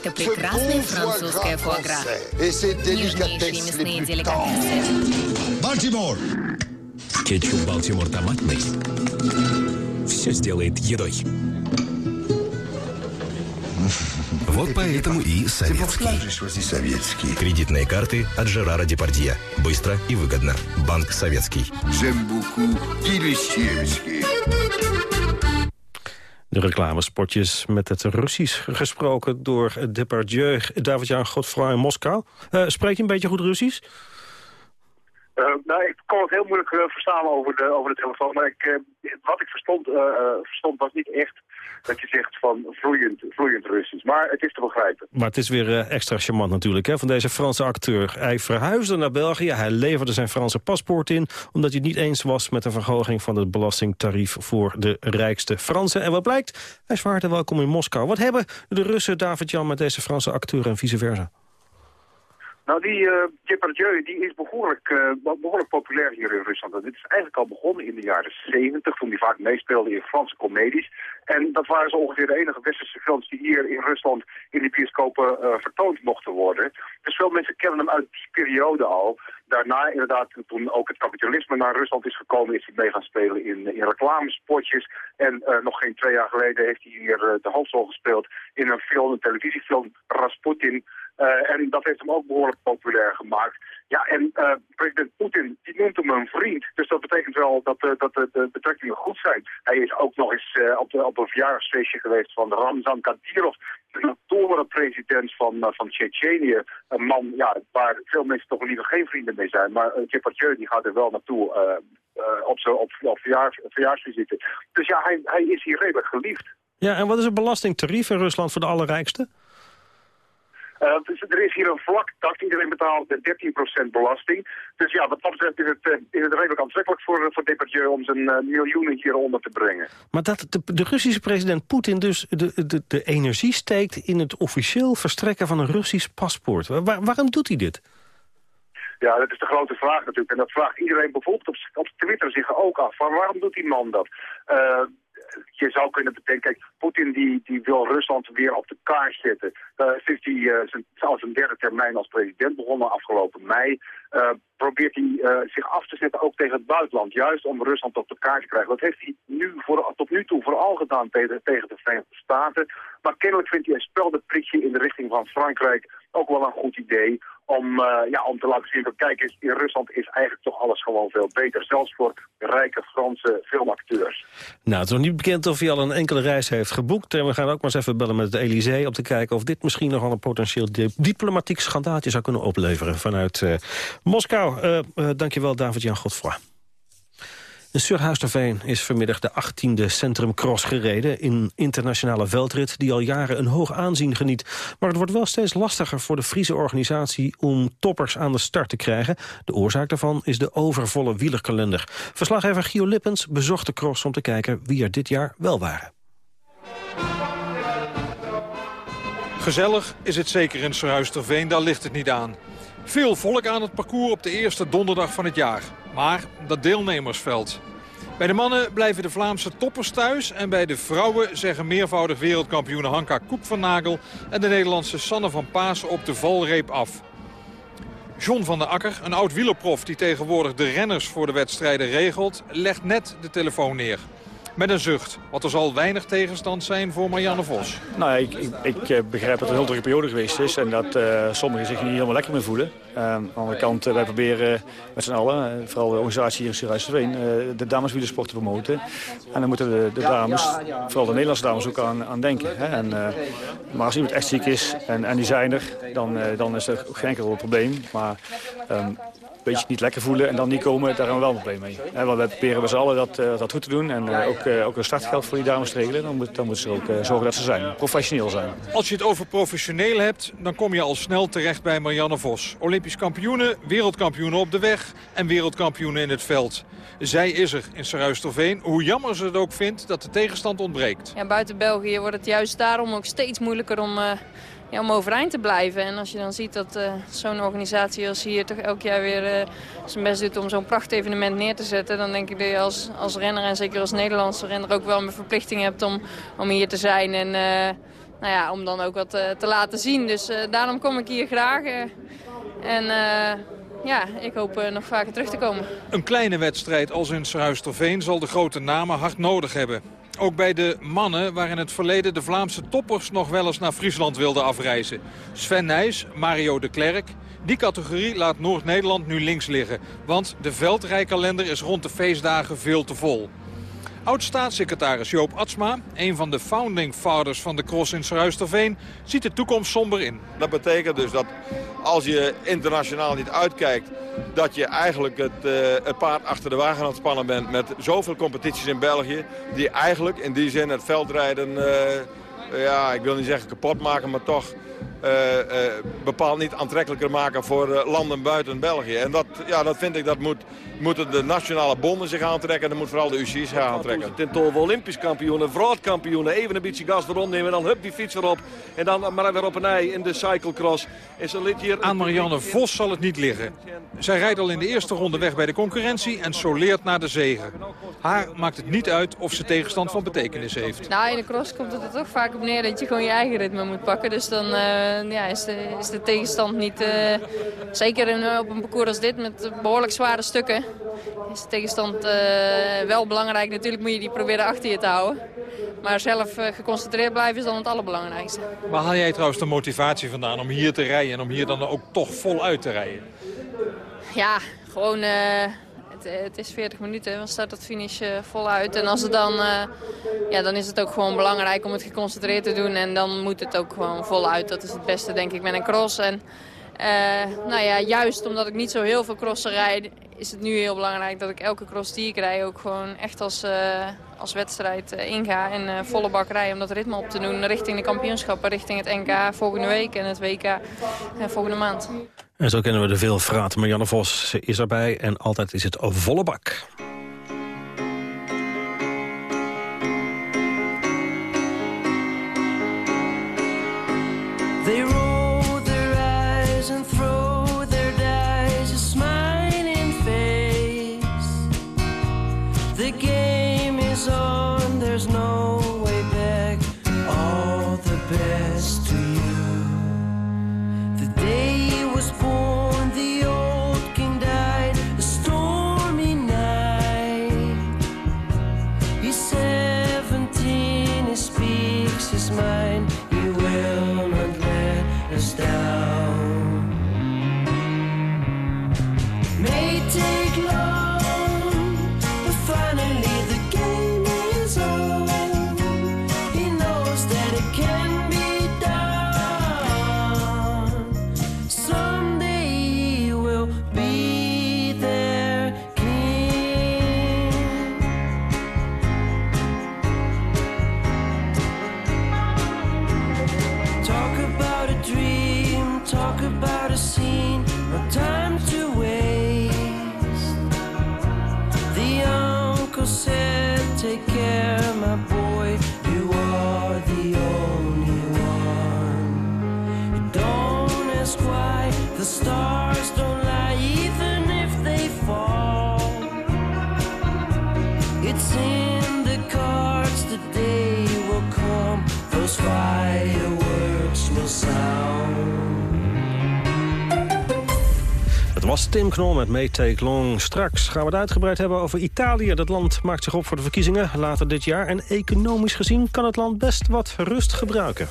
Это прекрасное французское фуагра. Нежнейшие мясные деликатесы. Балтимор! Кетчуп Балтимор томатный. Все сделает едой. Вот поэтому и советский. Кредитные карты от Жерара Депардье. Быстро и выгодно. Банк Советский. De reclamespotjes met het Russisch gesproken door Depardieu, David-Jan Godfroy in Moskou. Uh, spreek je een beetje goed Russisch? Uh, ik kon het heel moeilijk uh, verstaan over de, over de telefoon, maar ik, wat ik verstond, verstond was niet echt dat je zegt van vloeiend, vloeiend Russisch. Maar het is te begrijpen. Maar het is weer extra charmant natuurlijk hè, van deze Franse acteur. Hij verhuisde naar België, hij leverde zijn Franse paspoort in... omdat hij niet eens was met de verhoging van het belastingtarief... voor de rijkste Fransen. En wat blijkt? Hij is welkom in Moskou. Wat hebben de Russen David-Jan met deze Franse acteur en vice versa? Nou, die uh, die is behoorlijk, uh, behoorlijk populair hier in Rusland. En dit is eigenlijk al begonnen in de jaren 70, toen hij vaak meespeelde in Franse comedies. En dat waren zo ongeveer de enige westerse films die hier in Rusland in de bioscopen uh, vertoond mochten worden. Dus veel mensen kennen hem uit die periode al. Daarna inderdaad, toen ook het kapitalisme naar Rusland is gekomen, is hij mee gaan spelen in, in reclamespotjes. En nog geen twee jaar geleden heeft hij hier de hoofdrol gespeeld in een film, een televisiefilm, Rasputin. Uh, en dat heeft hem ook behoorlijk populair gemaakt. Ja, en uh, president Poetin die noemt hem een vriend. Dus dat betekent wel dat, uh, dat de, betrekkingen goed zijn. Hij is ook nog eens op, de, op een verjaardagsfeestje geweest van Ramzan Kadyrov. De notoire president van, van Tsjetsjenië. Een man ja, waar veel mensen toch liever geen vrienden mee zijn. Maar uh, die gaat er wel naartoe op, zo, op, op verjaars, verjaarsvisite. Dus ja, hij, hij is hier redelijk geliefd. Ja, en wat is het belastingtarief in Rusland voor de allerrijkste? Uh, dus er is hier een vlak tak. Iedereen betaalt 13% belasting. Dus ja, wat dat betreft is het, uh, is het redelijk aantrekkelijk voor, voor Depardieu om zijn uh, miljoenen hieronder te brengen. Maar dat de, de Russische president Poetin dus de, de, de energie steekt in het officieel verstrekken van een Russisch paspoort. Waar, waarom doet hij dit? Ja, dat is de grote vraag natuurlijk. En dat vraagt iedereen bijvoorbeeld op, op Twitter zich ook af. Van waarom doet die man dat? Je zou kunnen bedenken, kijk, Poetin die, die wil Rusland weer op de kaart zetten. Uh, sinds hij uh, zijn, zijn derde termijn als president begonnen afgelopen mei, uh, probeert hij zich af te zetten ook tegen het buitenland. Juist om Rusland op de kaart te krijgen. Dat heeft hij nu voor, tot nu toe vooral gedaan tegen, tegen de Verenigde Staten. Maar kennelijk vindt hij een speldenprikje in de richting van Frankrijk ook wel een goed idee om, uh, ja, om te laten zien kijk eens, in Rusland is eigenlijk toch alles gewoon veel beter. Zelfs voor rijke Franse filmacteurs. Nou, het is nog niet bekend of hij al een enkele reis heeft geboekt. En we gaan ook maar eens even bellen met het Elysée... om te kijken of dit misschien nog een potentieel diplomatiek schandaaltje zou kunnen opleveren vanuit uh, Moskou. Uh, dankjewel, David-Jan Godfroy. In Surhuisterveen is vanmiddag de 18e Centrum gereden... in internationale veldrit die al jaren een hoog aanzien geniet. Maar het wordt wel steeds lastiger voor de Friese organisatie... om toppers aan de start te krijgen. De oorzaak daarvan is de overvolle wielerkalender. Verslaggever Gio Lippens bezocht de cross om te kijken wie er dit jaar wel waren. Gezellig is het zeker in Surhuisterveen, daar ligt het niet aan. Veel volk aan het parcours op de eerste donderdag van het jaar. Maar dat deelnemersveld. Bij de mannen blijven de Vlaamse toppers thuis. En bij de vrouwen zeggen meervoudig wereldkampioen Hanka Koep van Nagel... en de Nederlandse Sanne van Paas op de valreep af. John van der Akker, een oud wielerprof die tegenwoordig de renners voor de wedstrijden regelt... legt net de telefoon neer met een zucht. Want er zal weinig tegenstand zijn voor Marianne Vos. Nou, ik, ik, ik eh, begrijp dat het een heel drukke periode geweest is... en dat uh, sommigen zich niet helemaal lekker meer voelen. Uh, aan de andere kant, wij proberen met z'n allen, vooral de organisatie hier in Sierhuisveen... de dameswielersport te promoten. En dan moeten de, de, dames, vooral de Nederlandse dames, ook aan, aan denken. Hè? En, maar als iemand echt ziek is en, en die zijn er, dan, dan is er geen enkel probleem. Maar um, beetje niet lekker voelen en dan niet komen, daar hebben we wel een probleem mee. He, want we proberen met z'n allen dat, dat goed te doen en ook, uh, ook een startgeld voor die dames te regelen. Dan, moet, dan moeten ze ook zorgen dat ze zijn, professioneel zijn. Als je het over professioneel hebt, dan kom je al snel terecht bij Marianne Vos. Olympisch kampioene, wereldkampioene op de weg en wereldkampioene in het veld. Zij is er in Saruisterveen, hoe jammer ze het ook vindt dat de tegenstand ontbreekt. Ja, buiten België wordt het juist daarom ook steeds moeilijker om om overeind te blijven. En als je dan ziet dat uh, zo'n organisatie als hier toch elk jaar weer uh, zijn best doet om zo'n prachtevenement neer te zetten... dan denk ik dat je als, als renner en zeker als Nederlandse renner ook wel een verplichting hebt om, om hier te zijn. En uh, nou ja, om dan ook wat te laten zien. Dus daarom kom ik hier graag. en ja, ik hoop nog vaker terug te komen. Een kleine wedstrijd als in Serhuisterveen zal de grote namen hard nodig hebben. Ook bij de mannen, waar in het verleden de Vlaamse toppers nog wel eens naar Friesland wilden afreizen. Sven Nijs, Mario de Klerk. Die categorie laat Noord-Nederland nu links liggen. Want de veldrijkalender is rond de feestdagen veel te vol. Oud-staatssecretaris Joop Atsma, een van de founding fathers van de cross in Sruisterveen, ziet de toekomst somber in. Dat betekent dus dat als je internationaal niet uitkijkt, dat je eigenlijk het, uh, het paard achter de wagen aan het spannen bent met zoveel competities in België, die eigenlijk in die zin het veldrijden, uh, ja, ik wil niet zeggen kapot maken, maar toch uh, bepaald niet aantrekkelijker maken voor landen buiten België. En dat, ja, dat vind ik, dat moet, moeten de nationale bonden zich aantrekken. En dat moet vooral de UC's zich aantrekken. Ten Tolve Olympisch kampioenen, vroudkampioenen. Even een beetje gas erop nemen. En dan hup die fiets erop. En dan maar weer op een ei in de cyclocross. En ligt hier... Aan Marianne Vos zal het niet liggen. Zij rijdt al in de eerste ronde weg bij de concurrentie en soleert naar de zegen. Haar maakt het niet uit of ze tegenstand van betekenis heeft. Nou, in de cross komt het er toch vaak op neer dat je gewoon je eigen ritme moet pakken. Dus dan ja, is, de, is de tegenstand niet... Uh, zeker in, op een parcours als dit met behoorlijk zware stukken... is de tegenstand uh, wel belangrijk. Natuurlijk moet je die proberen achter je te houden. Maar zelf uh, geconcentreerd blijven is dan het allerbelangrijkste. Waar haal jij trouwens de motivatie vandaan om hier te rijden... en om hier dan ook toch voluit te rijden? Ja, gewoon... Het, het, is 40 minuten, dan staat het finish voluit. En als het dan, ja, dan is het ook gewoon belangrijk om het geconcentreerd te doen. En dan moet het ook gewoon voluit. Dat is het beste, denk ik, met een cross. En uh, nou ja, juist omdat ik niet zo heel veel crossen rijd, is het nu heel belangrijk dat ik elke cross die ik rij ook gewoon echt als, als wedstrijd inga. En volle bak rij om dat ritme op te doen richting de kampioenschappen, richting het NK volgende week en het WK volgende maand. En zo kennen we de veel vraat. Marianne Vos is erbij en altijd is het volle bak. They was Tim Knol met May Take Long. Straks gaan we het uitgebreid hebben over Italië. Dat land maakt zich op voor de verkiezingen later dit jaar. En economisch gezien kan het land best wat rust gebruiken.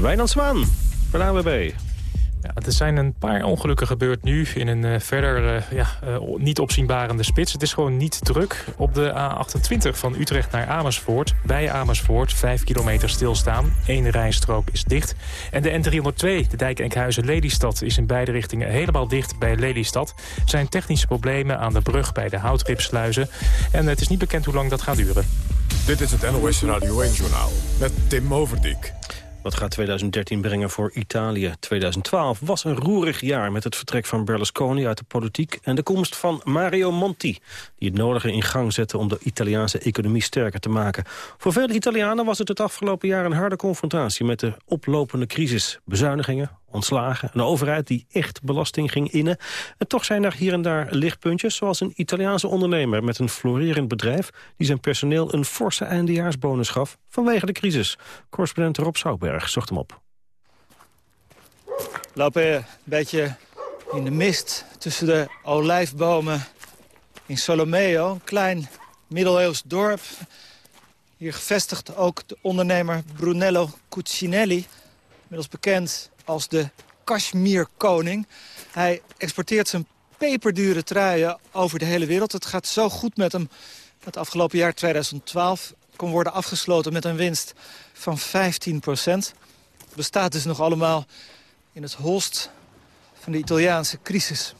Wijnand Zwaan, de ANWB. Er zijn een paar ongelukken gebeurd nu in een uh, verder uh, ja, uh, niet opzienbarende spits. Het is gewoon niet druk. Op de A28 van Utrecht naar Amersfoort, bij Amersfoort, 5 kilometer stilstaan. Eén rijstrook is dicht. En de N302, de dijk Enkhuizen-Lelystad, is in beide richtingen helemaal dicht bij Lelystad. Er zijn technische problemen aan de brug bij de houtripsluizen. En het is niet bekend hoe lang dat gaat duren. Dit is het NOS Radio 1-journaal met Tim Overdijk. Wat gaat 2013 brengen voor Italië? 2012 was een roerig jaar met het vertrek van Berlusconi uit de politiek... en de komst van Mario Monti, die het nodige in gang zette... om de Italiaanse economie sterker te maken. Voor vele Italianen was het het afgelopen jaar een harde confrontatie... met de oplopende crisis, bezuinigingen, een overheid die echt belasting ging innen. En toch zijn er hier en daar lichtpuntjes... zoals een Italiaanse ondernemer met een florerend bedrijf... die zijn personeel een forse eindejaarsbonus gaf vanwege de crisis. Correspondent Rob Zoutberg zocht hem op. Lopen een beetje in de mist tussen de olijfbomen in Solomeo. Een klein middeleeuws dorp Hier gevestigd ook de ondernemer Brunello Cucinelli. Inmiddels bekend als de Kashmir-koning. Hij exporteert zijn peperdure truien over de hele wereld. Het gaat zo goed met hem het afgelopen jaar 2012 kon worden afgesloten met een winst van 15 procent. Bestaat dus nog allemaal in het holst van de Italiaanse crisis.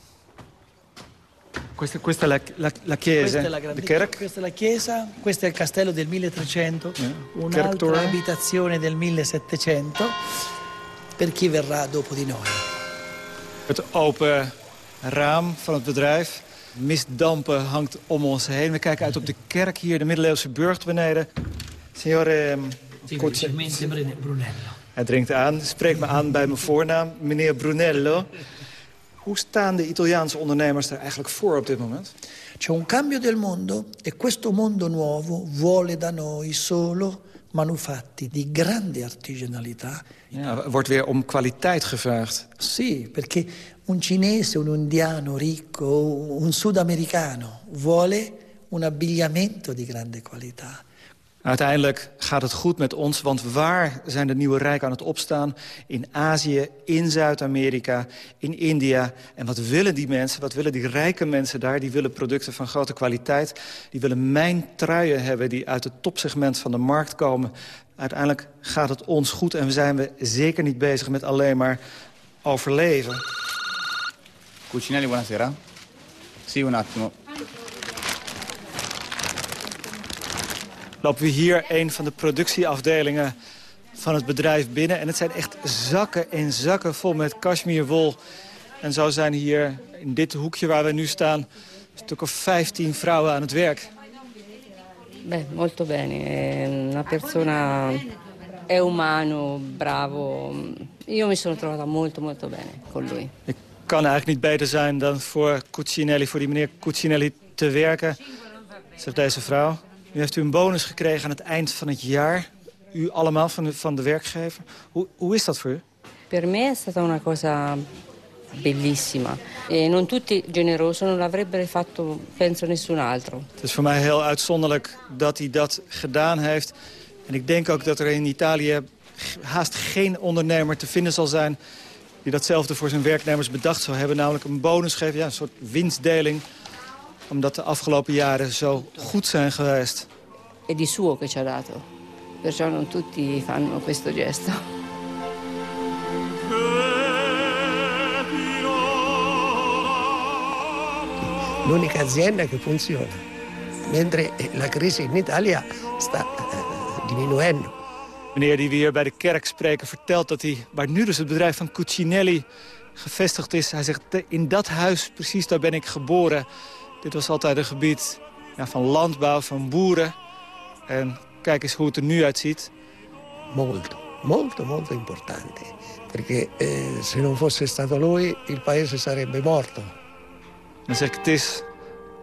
Questa, questa è la, la, la chiesa, Questa è la de kerk. Questa è la chiesa, questo è il castello del 1300, un'altra abitazione del 1700 per chi verrà dopo di noi. Het open raam van het bedrijf. Mistdampen hangt om ons heen. We kijken uit op de kerk hier, de middeleeuwse burcht beneden. Signore ehm, Brunello. Hij dringt aan, spreekt me aan bij mijn voornaam, meneer Brunello. Hoe staan de Italiaanse ondernemers er eigenlijk voor op dit moment? C'è un cambio del mondo e questo mondo nuovo vuole da noi solo manufatti di grande artigianalità. Ja, wordt weer om kwaliteit gevraagd. Sì, perché un cinese, un indiano ricco, un sudamericano vuole un abbigliamento di grande qualità. Uiteindelijk gaat het goed met ons, want waar zijn de nieuwe rijken aan het opstaan? In Azië, in Zuid-Amerika, in India. En wat willen die mensen, wat willen die rijke mensen daar? Die willen producten van grote kwaliteit. Die willen mijn truien hebben die uit het topsegment van de markt komen. Uiteindelijk gaat het ons goed en zijn we zeker niet bezig met alleen maar overleven. Cucinelli, buonasera. Sì, un attimo. Lopen we hier een van de productieafdelingen van het bedrijf binnen. En het zijn echt zakken en zakken vol met cashmerewol. En zo zijn hier in dit hoekje waar we nu staan... een stuk of 15 vrouwen aan het werk. Beh, molto bene. È una persona è umano, bravo. Io mi sono trovata molto molto bene con lui. Ik kan eigenlijk niet beter zijn dan voor Cucinelli, voor die meneer Cucinelli te werken. Zegt deze vrouw. Nu heeft u een bonus gekregen aan het eind van het jaar. U allemaal van de, van de werkgever. Hoe, hoe is dat voor u? Per me è stata una cosa bellissima. E non tutti generoso, non l'avrebbero fatto penso nessun altro. Het is voor mij heel uitzonderlijk dat hij dat gedaan heeft. En ik denk ook dat er in Italië haast geen ondernemer te vinden zal zijn... die datzelfde voor zijn werknemers bedacht zou hebben. Namelijk een bonus geven, ja, een soort winstdeling. Omdat de afgelopen jaren zo goed zijn geweest. È di suo che ci ha dato. Perciò non tutti fanno questo gesto. L'unica azienda che funziona, mentre la crisi in Italia sta eh, diminuendo. Meneer die we hier bij de kerk spreken vertelt dat hij... waar nu dus het bedrijf van Cucinelli gevestigd is... hij zegt, in dat huis, precies daar ben ik geboren. Dit was altijd een gebied ja, van landbouw, van boeren. En kijk eens hoe het er nu uitziet. Molto, molto, molto importante. Perché eh, se non fosse stato lui il paese sarebbe morto. Dan zeg ik, het is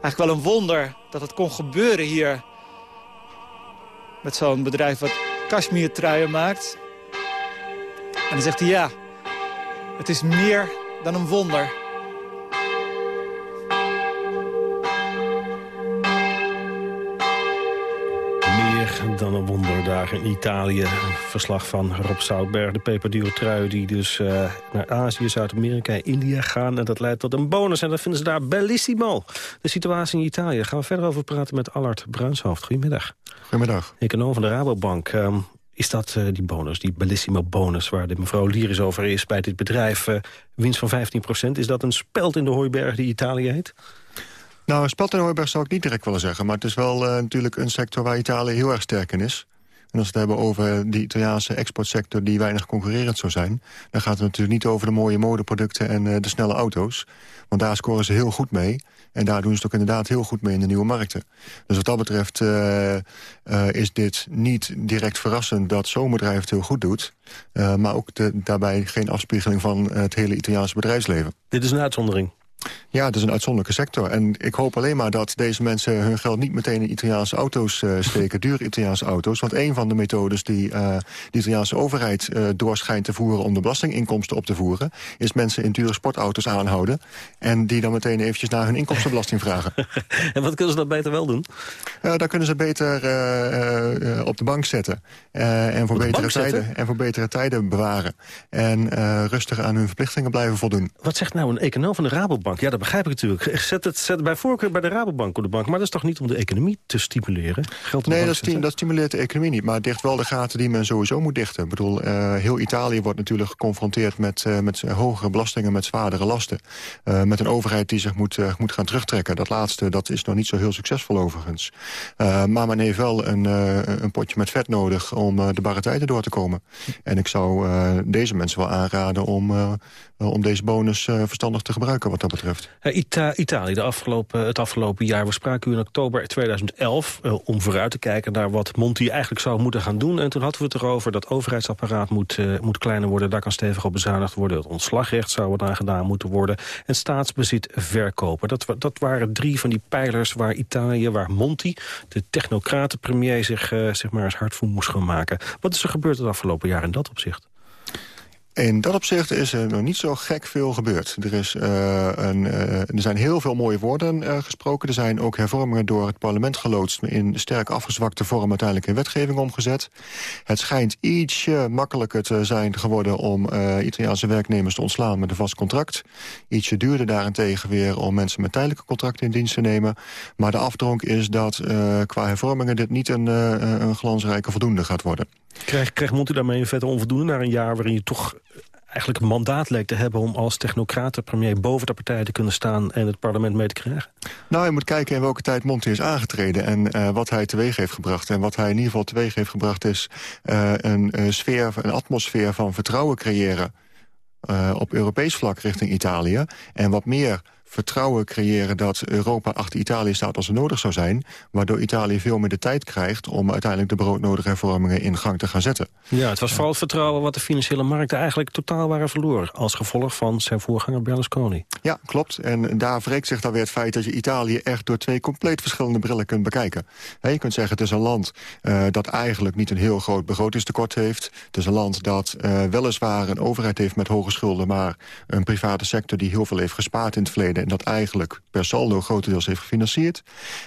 eigenlijk wel een wonder dat het kon gebeuren hier. Met zo'n bedrijf wat Kashmir-truien maakt. En dan zegt hij, ja, het is meer dan een wonder. Meer dan een wonder daar in Italië. Verslag van Rob Zoutberg, de peperdure trui... die dus eh, naar Azië, Zuid-Amerika en India gaan. En dat leidt tot een bonus. En dat vinden ze daar bellissimo. De situatie in Italië. Daar gaan we verder over praten met Allard Bruinshoofd. Goedemiddag. Goedemiddag. Econoom van de Rabobank. Ehm, is dat eh, die bonus, die bellissimo bonus... waar de mevrouw Lieris over is bij dit bedrijf... eh, winst van 15% Is dat een speld in de hooiberg die Italië heet? Nou, speld en hooiberg zou ik niet direct willen zeggen. Maar het is wel eh, natuurlijk een sector waar Italië heel erg sterk in is. En als we het hebben over die Italiaanse exportsector die weinig concurrerend zou zijn... dan gaat het natuurlijk niet over de mooie modeproducten en eh, de snelle auto's. Want daar scoren ze heel goed mee. En daar doen ze het ook inderdaad heel goed mee in de nieuwe markten. Dus wat dat betreft uh, is dit niet direct verrassend dat zo'n bedrijf het heel goed doet. Maar ook de, daarbij geen afspiegeling van het hele Italiaanse bedrijfsleven. Dit is een uitzondering. Ja, het is een uitzonderlijke sector. En ik hoop alleen maar dat deze mensen hun geld niet meteen in Italiaanse auto's uh, [laughs] steken. dure Italiaanse auto's. Want een van de methodes die uh, de Italiaanse overheid uh, doorschijnt te voeren... om de belastinginkomsten op te voeren... is mensen in dure sportauto's aanhouden. En die dan meteen eventjes naar hun inkomstenbelasting vragen. [laughs] en wat kunnen ze dan beter wel doen? dan kunnen ze beter op de bank zetten. en, voor betere tijden, en voor betere tijden bewaren. En rustig aan hun verplichtingen blijven voldoen. Wat zegt nou een econoom van de Rabobank? Ja, dat begrijp ik natuurlijk. Zet het, zet bij voorkeur bij de Rabobank op de bank. Maar dat is toch niet om de economie te stimuleren? Geld nee, dat, sti dat, stimuleert de economie niet. Maar het dicht wel de gaten die men sowieso moet dichten. Ik bedoel, uh, heel Italië wordt natuurlijk geconfronteerd met, uh, met hogere belastingen, met zwaardere lasten. Uh, met een overheid die zich moet, moet gaan terugtrekken. Dat laatste dat is nog niet zo heel succesvol overigens. maar men heeft wel een, een potje met vet nodig om de barre tijden door te komen. En ik zou deze mensen wel aanraden om, om deze bonus verstandig te gebruiken wat dat betreft. Ita Italië, de afgelopen, het afgelopen jaar. We spraken u in oktober 2011 uh, om vooruit te kijken naar wat Monti eigenlijk zou moeten gaan doen. En toen hadden we het erover dat overheidsapparaat moet, uh, moet kleiner worden. Daar kan stevig op bezuinigd worden. Het ontslagrecht zou aan gedaan moeten worden. En staatsbezit verkopen. Dat, dat waren drie van die pijlers waar Italië, waar Monti, de technocratenpremier, zich, zeg maar eens hard voor moest gaan maken. Wat is er gebeurd het afgelopen jaar in dat opzicht? In dat opzicht is er nog niet zo gek veel gebeurd. Er, is, uh, een, uh, er zijn heel veel mooie woorden uh, gesproken. Er zijn ook hervormingen door het parlement geloodst... in sterk afgezwakte vorm uiteindelijk in wetgeving omgezet. Het schijnt ietsje makkelijker te zijn geworden... om Italiaanse werknemers te ontslaan met een vast contract. Ietsje duurder daarentegen weer om mensen met tijdelijke contracten in dienst te nemen. Maar de afdronk is dat qua hervormingen... dit niet een, een glansrijke voldoende gaat worden. Krijgt krijg Monti daarmee een vette onvoldoende naar een jaar... waarin je toch eigenlijk een mandaat leek te hebben... om als technocraten-premier boven de partij te kunnen staan... en het parlement mee te krijgen? Nou, je moet kijken in welke tijd Monti is aangetreden... en uh, wat hij teweeg heeft gebracht. En wat hij in ieder geval teweeg heeft gebracht... is uh, een, een, sfeer, een atmosfeer van vertrouwen creëren... Op Europees vlak richting Italië. En wat meer vertrouwen creëren dat Europa achter Italië staat als het nodig zou zijn. Waardoor Italië veel meer de tijd krijgt om uiteindelijk de broodnodige hervormingen in gang te gaan zetten. Ja, het was vooral het vertrouwen wat de financiële markten eigenlijk totaal waren verloren. Als gevolg van zijn voorganger Berlusconi. Ja, klopt. En daar wreekt zich dan weer het feit dat je Italië echt door twee compleet verschillende brillen kunt bekijken. je kunt zeggen het is een land uh, dat eigenlijk niet een heel groot begrotingstekort heeft. Het is een land dat uh, weliswaar een overheid heeft met hoge schulden, maar een private sector die heel veel heeft gespaard in het verleden en dat eigenlijk per saldo grotendeels heeft gefinancierd.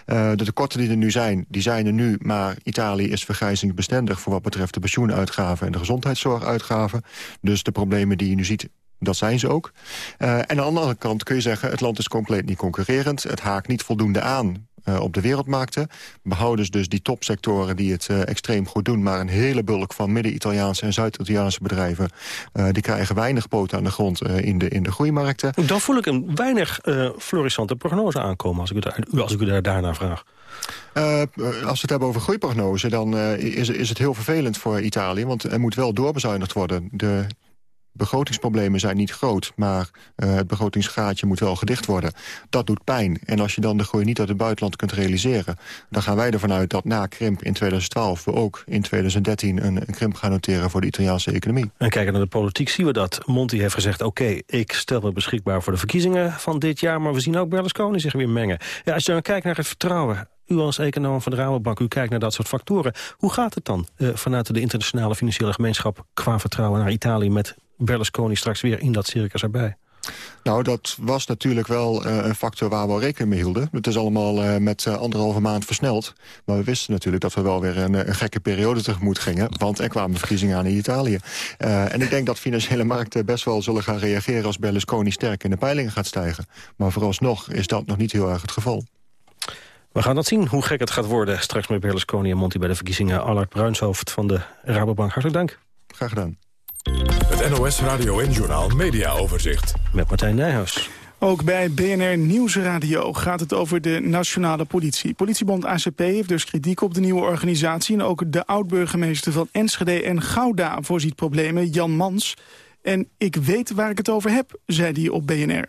Uh, de tekorten die er nu zijn, die zijn er nu... maar Italië is vergrijzingsbestendig voor wat betreft de pensioenuitgaven... en de gezondheidszorguitgaven. Dus de problemen die je nu ziet dat zijn ze ook. Uh, en aan de andere kant kun je zeggen... het land is compleet niet concurrerend. Het haakt niet voldoende aan uh, op de wereldmarkten. Behouden dus die topsectoren die het uh, extreem goed doen... maar een hele bulk van Midden-Italiaanse en Zuid-Italiaanse bedrijven... Uh, die krijgen weinig poten aan de grond in, de, in de groeimarkten. Dan voel ik een weinig florissante prognose aankomen... als ik, u, als ik u daar daarna vraag. Uh, als we het hebben over groeiprognose, dan uh, is, is het heel vervelend voor Italië. Want er moet wel doorbezuinigd worden. De begrotingsproblemen zijn niet groot... maar uh, het begrotingsgaatje moet wel gedicht worden. Dat doet pijn. En als je dan de groei niet uit het buitenland kunt realiseren... dan gaan wij ervan uit dat na krimp in 2012... we ook in 2013 een, krimp gaan noteren voor de Italiaanse economie. En kijken naar de politiek zien we dat. Monti heeft gezegd, oké, ik stel me beschikbaar voor de verkiezingen van dit jaar... maar we zien ook Berlusconi zich weer mengen. Ja, als je dan kijkt naar het vertrouwen u als econoom van de Rabobank, u kijkt naar dat soort factoren. Hoe gaat het dan uh, vanuit de internationale financiële gemeenschap... qua vertrouwen naar Italië met Berlusconi straks weer in dat circus erbij? Nou, dat was natuurlijk wel uh, een factor waar we al rekening mee hielden. Het is allemaal uh, met uh, anderhalve maand versneld. Maar we wisten natuurlijk dat we wel weer een, een gekke periode tegemoet gingen. Want er kwamen verkiezingen aan in Italië. en ik denk dat financiële markten best wel zullen gaan reageren... als Berlusconi sterk in de peilingen gaat stijgen. Maar vooralsnog is dat nog niet heel erg het geval. We gaan dat zien, hoe gek het gaat worden. Straks met Berlusconi en Monti bij de verkiezingen. Allard Bruinshoofd van de Rabobank. Hartelijk dank. Graag gedaan. Het NOS Radio en Journaal Media Overzicht. Met Martijn Nijhuis. Ook bij BNR Nieuwsradio gaat het over de nationale politie. Politiebond ACP heeft dus kritiek op de nieuwe organisatie... en ook de oud-burgemeester van Enschede en Gouda voorziet problemen, Jan Mans. En ik weet waar ik het over heb, zei hij op BNR.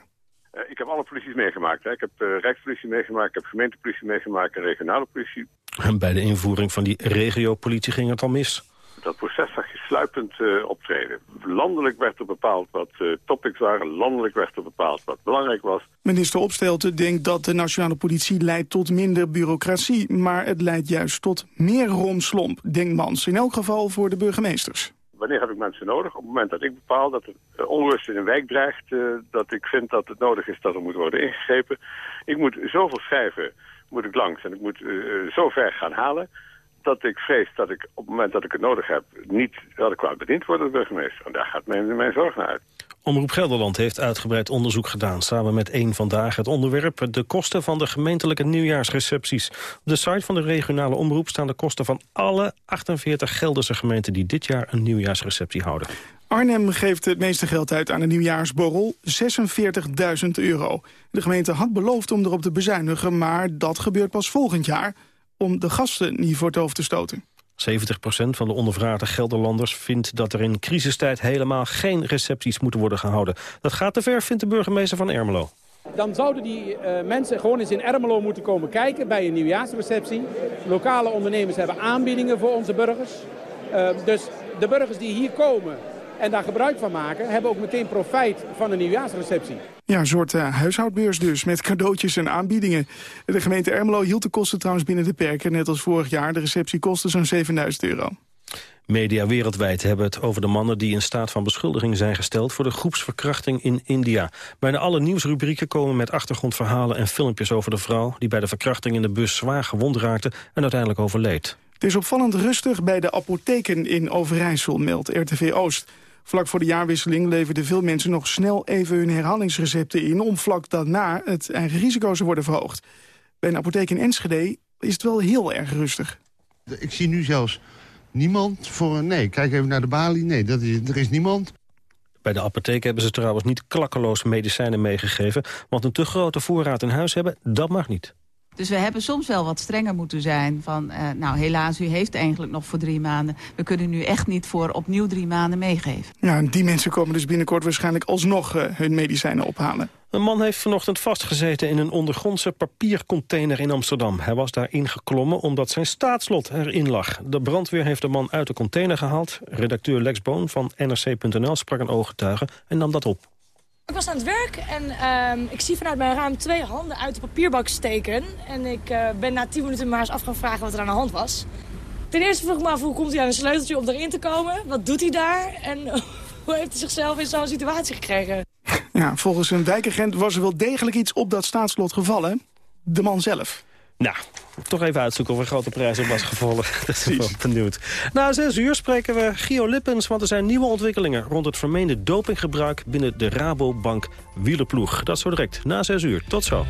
Eh, ik heb alle polities meegemaakt. Hè. Ik heb de Rijkspolitie meegemaakt, ik heb gemeentepolitie meegemaakt en regionale politie. En bij de invoering van die regiopolitie ging het al mis? Dat proces zag je sluipend uh, optreden. Landelijk werd er bepaald wat uh, topics waren. Landelijk werd er bepaald wat belangrijk was. Minister Opstelten denkt dat de nationale politie leidt tot minder bureaucratie. Maar het leidt juist tot meer romslomp, denkt Mans. In elk geval voor de burgemeesters. Wanneer heb ik mensen nodig? Op het moment dat ik bepaal dat er onrust in een wijk dreigt... Uh, dat ik vind dat het nodig is dat er moet worden ingegrepen. Ik moet zoveel schrijven moet ik langs en ik moet zo ver gaan halen dat ik vrees dat ik op het moment dat ik het nodig heb... niet adequaat bediend word door de burgemeester. En daar gaat mijn, mijn zorg naar uit. Omroep Gelderland heeft uitgebreid onderzoek gedaan... samen met één Vandaag het onderwerp... de kosten van de gemeentelijke nieuwjaarsrecepties. Op de site van de regionale omroep staan de kosten van alle 48 Gelderse gemeenten... die dit jaar een nieuwjaarsreceptie houden. Arnhem geeft het meeste geld uit aan een nieuwjaarsborrel, 46.000 euro. De gemeente had beloofd om erop te bezuinigen, maar dat gebeurt pas volgend jaar om de gasten niet voor het hoofd te stoten. 70% van de ondervraagde Gelderlanders vindt dat er in crisistijd helemaal geen recepties moeten worden gehouden. Dat gaat te ver, vindt de burgemeester van Ermelo. Dan zouden die uh, mensen gewoon eens in Ermelo moeten komen kijken bij een nieuwjaarsreceptie. Lokale ondernemers hebben aanbiedingen voor onze burgers. Uh, dus de burgers die hier komen, en daar gebruik van maken... hebben ook meteen profijt van een nieuwjaarsreceptie. Ja, een soort uh, huishoudbeurs dus, met cadeautjes en aanbiedingen. De gemeente Ermelo hield de kosten trouwens binnen de perken... net als vorig jaar. De receptie kostte zo'n 7000 euro. Media wereldwijd hebben het over de mannen die in staat van beschuldiging zijn gesteld voor de groepsverkrachting in India. Bijna alle nieuwsrubrieken komen met achtergrondverhalen en filmpjes over de vrouw die bij de verkrachting in de bus zwaar gewond raakte en uiteindelijk overleed. Het is opvallend rustig bij de apotheken in Overijssel, meldt RTV Oost. Vlak voor de jaarwisseling leverden veel mensen nog snel even hun herhalingsrecepten in... om vlak daarna het eigen risico te worden verhoogd. Bij een apotheek in Enschede is het wel heel erg rustig. Ik zie nu zelfs niemand voor een... Nee, kijk even naar de balie. Nee, dat is, er is niemand. Bij de apotheek hebben ze trouwens niet klakkeloos medicijnen meegegeven... want een te grote voorraad in huis hebben, dat mag niet. Dus we hebben soms wel wat strenger moeten zijn. Van, uh, nou helaas, u heeft eigenlijk nog voor drie maanden. We kunnen nu echt niet voor opnieuw drie maanden meegeven. Ja, die mensen komen dus binnenkort waarschijnlijk alsnog uh, hun medicijnen ophalen. Een man heeft vanochtend vastgezeten in een ondergrondse papiercontainer in Amsterdam. Hij was daar ingeklommen omdat zijn staatslot erin lag. De brandweer heeft de man uit de container gehaald. Redacteur Lex Boon van NRC.nl sprak een ooggetuige en nam dat op. Ik was aan het werk en uh, ik zie vanuit mijn raam twee handen uit de papierbak steken. En ik uh, ben na tien minuten maar eens af gaan vragen wat er aan de hand was. Ten eerste vroeg ik me af hoe komt hij aan een sleuteltje om erin te komen? Wat doet hij daar? En [laughs] hoe heeft hij zichzelf in zo'n situatie gekregen? Ja, volgens een wijkagent was er wel degelijk iets op dat staatslot gevallen. De man zelf. Nou, toch even uitzoeken of er grote prijs op was gevallen. [laughs] Dat is wel benieuwd. Na zes uur spreken we Gio Lippens, want er zijn nieuwe ontwikkelingen... rond het vermeende dopinggebruik binnen de Rabobank wielerploeg. Dat zo direct, na zes uur. Tot zo.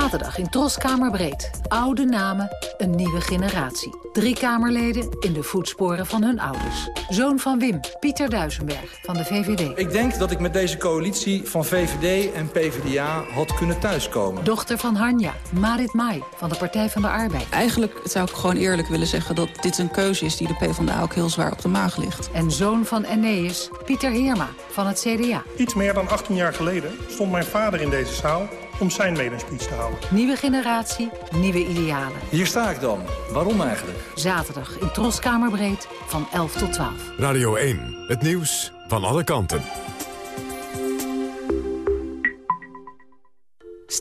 Zaterdag in Troskamerbreed. Oude namen, een nieuwe generatie. Drie Kamerleden in de voetsporen van hun ouders. Zoon van Wim, Pieter Duisenberg van de VVD. Ik denk dat ik met deze coalitie van VVD en PvdA had kunnen thuiskomen. Dochter van Hanja, Marit Mai van de Partij van de Arbeid. Eigenlijk zou ik gewoon eerlijk willen zeggen dat dit een keuze is... die de PvdA ook heel zwaar op de maag ligt. En zoon van Eneas, Pieter Heerma van het CDA. Iets meer dan 18 jaar geleden stond mijn vader in deze zaal om zijn medespeech te houden. Nieuwe generatie, nieuwe idealen. Hier sta ik dan. Waarom eigenlijk? Zaterdag in Troskamerbreed van 11 tot 12. Radio 1, het nieuws van alle kanten.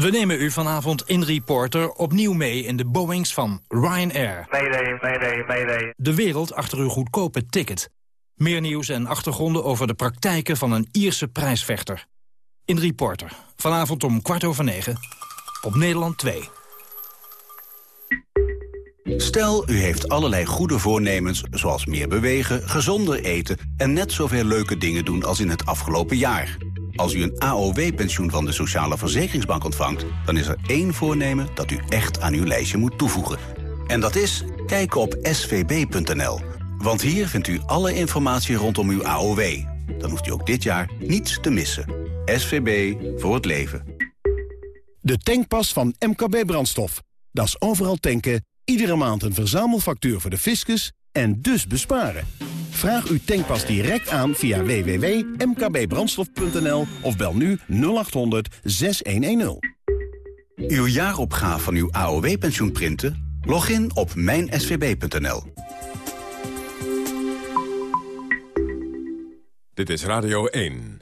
We nemen u vanavond in Reporter opnieuw mee in de Boeings van Ryanair. Mayday, mayday, mayday. De wereld achter uw goedkope ticket. Meer nieuws en achtergronden over de praktijken van een Ierse prijsvechter. In Reporter, vanavond om kwart over negen, op Nederland 2. Stel, u heeft allerlei goede voornemens, zoals meer bewegen, gezonder eten... en net zoveel leuke dingen doen als in het afgelopen jaar... Als u een AOW-pensioen van de Sociale Verzekeringsbank ontvangt... dan is er één voornemen dat u echt aan uw lijstje moet toevoegen. En dat is kijken op svb.nl. Want hier vindt u alle informatie rondom uw AOW. Dan hoeft u ook dit jaar niets te missen. SVB voor het leven. De tankpas van MKB Brandstof. Dat is overal tanken, iedere maand een verzamelfactuur voor de fiscus en dus besparen. Vraag uw tankpas direct aan via www.mkbbrandstof.nl of bel nu 0800 6110. Uw jaaropgave van uw AOW-pensioen printen? Log in op mijnsvb.nl. Dit is Radio 1.